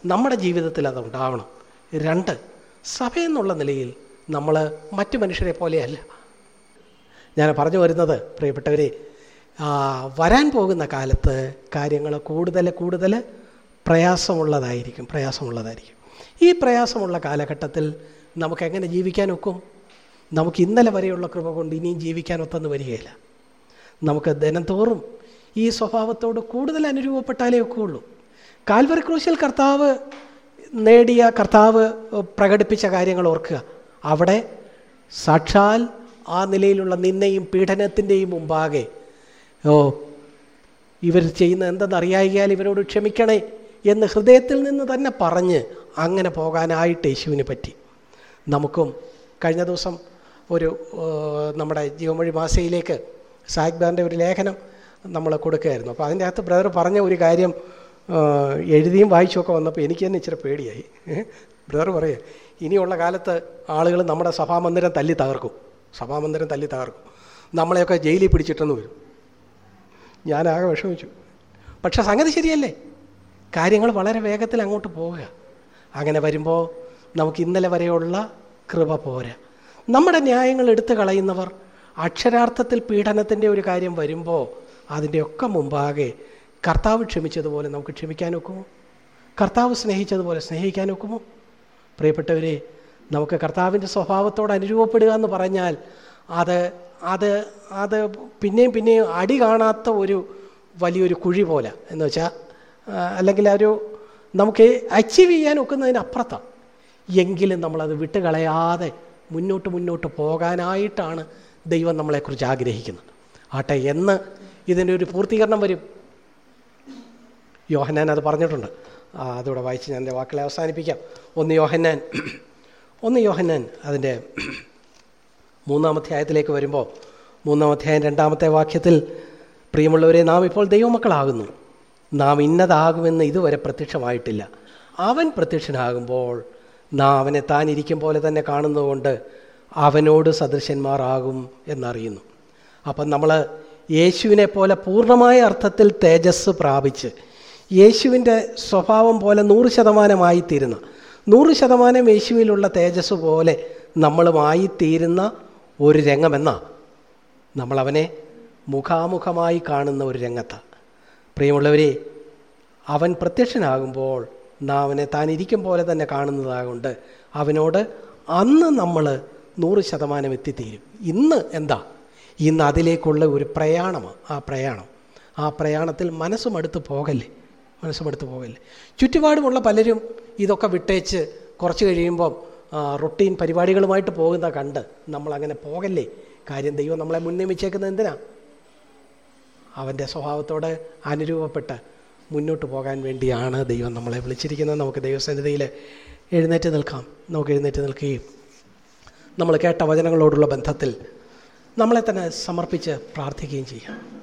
നമ്മുടെ ജീവിതത്തിൽ അത് ഉണ്ടാവണം രണ്ട് സഭയെന്നുള്ള നിലയിൽ നമ്മൾ മറ്റു മനുഷ്യരെ പോലെയല്ല. ഞാൻ പറഞ്ഞു വരുന്നത് പ്രിയപ്പെട്ടവരെ വരാൻ പോകുന്ന കാലത്ത് കാര്യങ്ങൾ കൂടുതൽ കൂടുതൽ പ്രയാസമുള്ളതായിരിക്കും പ്രയാസമുള്ളതായിരിക്കും. ഈ പ്രയാസമുള്ള കാലഘട്ടത്തിൽ നമുക്കെങ്ങനെ ജീവിക്കാൻ ഒക്കും? നമുക്ക് ഇന്നലെ വരെയുള്ള കൃപ കൊണ്ട് ഇനിയും ജീവിക്കാൻ ഒത്തെന്ന് വരികയില്ല. നമുക്ക് ദിനംതോറും ഈ സ്വഭാവത്തോട് കൂടുതൽ അനുരൂപപ്പെട്ടാലേ ഒക്കെ ഉള്ളൂ കാൽവറി ക്രൂശിൽ കർത്താവ് നേടിയ കർത്താവ് പ്രകടിപ്പിച്ച കാര്യങ്ങൾ ഓർക്കുക. അവിടെ സാക്ഷാൽ ആ നിലയിലുള്ള നിന്നെയും പീഡനത്തിന്റെയും മുമ്പാകെ ഓ ഇവർ ചെയ്യുന്ന എന്തെന്ന് എന്തെന്നറിയായികയാൽ ഇവരോട് ക്ഷമിക്കണേ എന്ന് ഹൃദയത്തിൽ നിന്ന് തന്നെ പറഞ്ഞ് അങ്ങനെ പോകാനായിട്ട് യേശുവിന് പറ്റി. നമുക്കും കഴിഞ്ഞ ദിവസം ഒരു നമ്മുടെ ജീവമൊഴി മാസയിലേക്ക് സായിക് ബാറിന്റെ ഒരു ലേഖനം നമ്മൾ കൊടുക്കുകയായിരുന്നു. അപ്പോൾ അതിന്റെ അകത്ത് ബ്രദർ പറഞ്ഞ ഒരു കാര്യം എഴുതിയും വായിച്ചുമൊക്കെ വന്നപ്പോൾ എനിക്ക് തന്നെ ഇച്ചിരി പേടിയായി. ബ്രദർ പറയുക ഇനിയുള്ള കാലത്ത് ആളുകൾ നമ്മുടെ സഭാമന്ദിരം തല്ലി തകർക്കും. സഭാമന്ദിരം തല്ലി തകർക്കും. നമ്മളെയൊക്കെ ജയിലിൽ പിടിച്ചിട്ടെന്ന് വരും. ഞാനാകെ വിഷമിച്ചു. പക്ഷെ സംഗതി ശരിയല്ലേ? കാര്യങ്ങൾ വളരെ വേഗത്തിൽ അങ്ങോട്ട് പോവുക. അങ്ങനെ വരുമ്പോൾ നമുക്ക് ഇന്നലെ വരെയുള്ള കൃപ പോരാ. നമ്മുടെ ന്യായങ്ങൾ എടുത്തു കളയുന്നവർ അക്ഷരാർത്ഥത്തിൽ പീഡനത്തിന്റെ ഒരു കാര്യം വരുമ്പോൾ അതിന്റെയൊക്കെ മുമ്പാകെ കർത്താവ് ക്ഷമിച്ചതുപോലെ നമുക്ക് ക്ഷമിക്കാൻ ഒക്കുമോ? കർത്താവ് സ്നേഹിച്ചതുപോലെ സ്നേഹിക്കാൻ ഒക്കുമോ? പ്രിയപ്പെട്ടവരെ നമുക്ക് കർത്താവിന്റെ സ്വഭാവത്തോട് അനുരൂപപ്പെടുക എന്ന് പറഞ്ഞാൽ അത് അത് അത് പിന്നെയും പിന്നെയും അടി കാണാത്ത ഒരു വലിയൊരു കുഴി പോലെ എന്ന് വെച്ചാൽ അല്ലെങ്കിൽ ഒരു നമുക്ക് അച്ചീവ് ചെയ്യാൻ ഒക്കുന്നതിന് അപ്പുറത്താണ് എങ്കിലും നമ്മളത് വിട്ടുകളയാതെ മുന്നോട്ട് മുന്നോട്ട് പോകാനായിട്ടാണ് ദൈവം നമ്മളെക്കുറിച്ച് ആഗ്രഹിക്കുന്നത്. ആട്ടെ എന്ന് ഇതിന്റെ ഒരു പൂർത്തീകരണം വരും. യോഹന്നാൻ അത് പറഞ്ഞിട്ടുണ്ട്. അതോടെ വായിച്ച് ഞാൻ എന്റെ വാക്കുകളെ അവസാനിപ്പിക്കാം. ഒന്ന് യോഹന്നാൻ. ഒന്ന് യോഹന്നാൻ അതിന്റെ മൂന്നാമധ്യായത്തിലേക്ക് വരുമ്പോൾ മൂന്നാമധ്യായം രണ്ടാമത്തെ വാക്യത്തിൽ പ്രിയമുള്ളവരെ നാം ഇപ്പോൾ ദൈവമക്കളാകുന്നു. നാം ഇന്നതാകുമെന്ന് ഇതുവരെ പ്രത്യക്ഷമായിട്ടില്ല. അവൻ പ്രത്യക്ഷനാകുമ്പോൾ നാം അവനെ താനിരിക്കും പോലെ തന്നെ കാണുന്നതുകൊണ്ട് അവനോട് സദൃശന്മാരാകും എന്നറിയുന്നു. അപ്പം നമ്മൾ യേശുവിനെ പോലെ പൂർണമായ അർത്ഥത്തിൽ തേജസ് പ്രാപിച്ച് യേശുവിന്റെ സ്വഭാവം പോലെ നൂറ് ശതമാനമായി തീരുന്ന നൂറ് ശതമാനം യേശുവിലുള്ള തേജസ് പോലെ നമ്മളുമായി തീരുന്ന ഒരു രംഗമെന്ന നമ്മളവനെ മുഖാമുഖമായി കാണുന്ന ഒരു രംഗത്താണ് പ്രിയമുള്ളവരെ അവൻ പ്രത്യക്ഷനാകുമ്പോൾ നാം അവനെ താൻ ഇരിക്കും പോലെ തന്നെ കാണുന്നതാകൊണ്ട് അവനോട് അന്ന് നമ്മൾ നൂറ് ശതമാനം എത്തിത്തീരും. ഇന്ന് എന്താ? ഇന്ന് അതിലേക്കുള്ള ഒരു പ്രയാണമാണ് ആ പ്രയാണം. ആ പ്രയാണത്തിൽ മനസ്സും അടുത്ത് പോകല്ലേ? മനസ്സും അടുത്ത് പോകല്ലേ? ചുറ്റുപാടുമുള്ള പലരും ഇതൊക്കെ വിട്ടേച്ച് കുറച്ച് കഴിയുമ്പം റൊട്ടീൻ പരിപാടികളുമായിട്ട് പോകുന്ന കണ്ട് നമ്മളങ്ങനെ പോകല്ലേ? കാര്യം ദൈവം നമ്മളെ മുന്നേ വെച്ചേക്കുന്നത് എന്തിനാ? അവന്റെ സ്വഭാവത്തോട് അനുരൂപപ്പെട്ട് മുന്നോട്ട് പോകാൻ വേണ്ടിയാണ് ദൈവം നമ്മളെ വിളിച്ചിരിക്കുന്നത്. നമുക്ക് ദൈവസന്നിധിയിൽ എഴുന്നേറ്റ് നിൽക്കാം. നമുക്ക് എഴുന്നേറ്റ് നിൽക്കുകയും നമ്മൾ കേട്ട വചനങ്ങളോടുള്ള ബന്ധത്തിൽ നമ്മളെ തന്നെ സമർപ്പിച്ച് പ്രാർത്ഥിക്കുകയും ചെയ്യാം.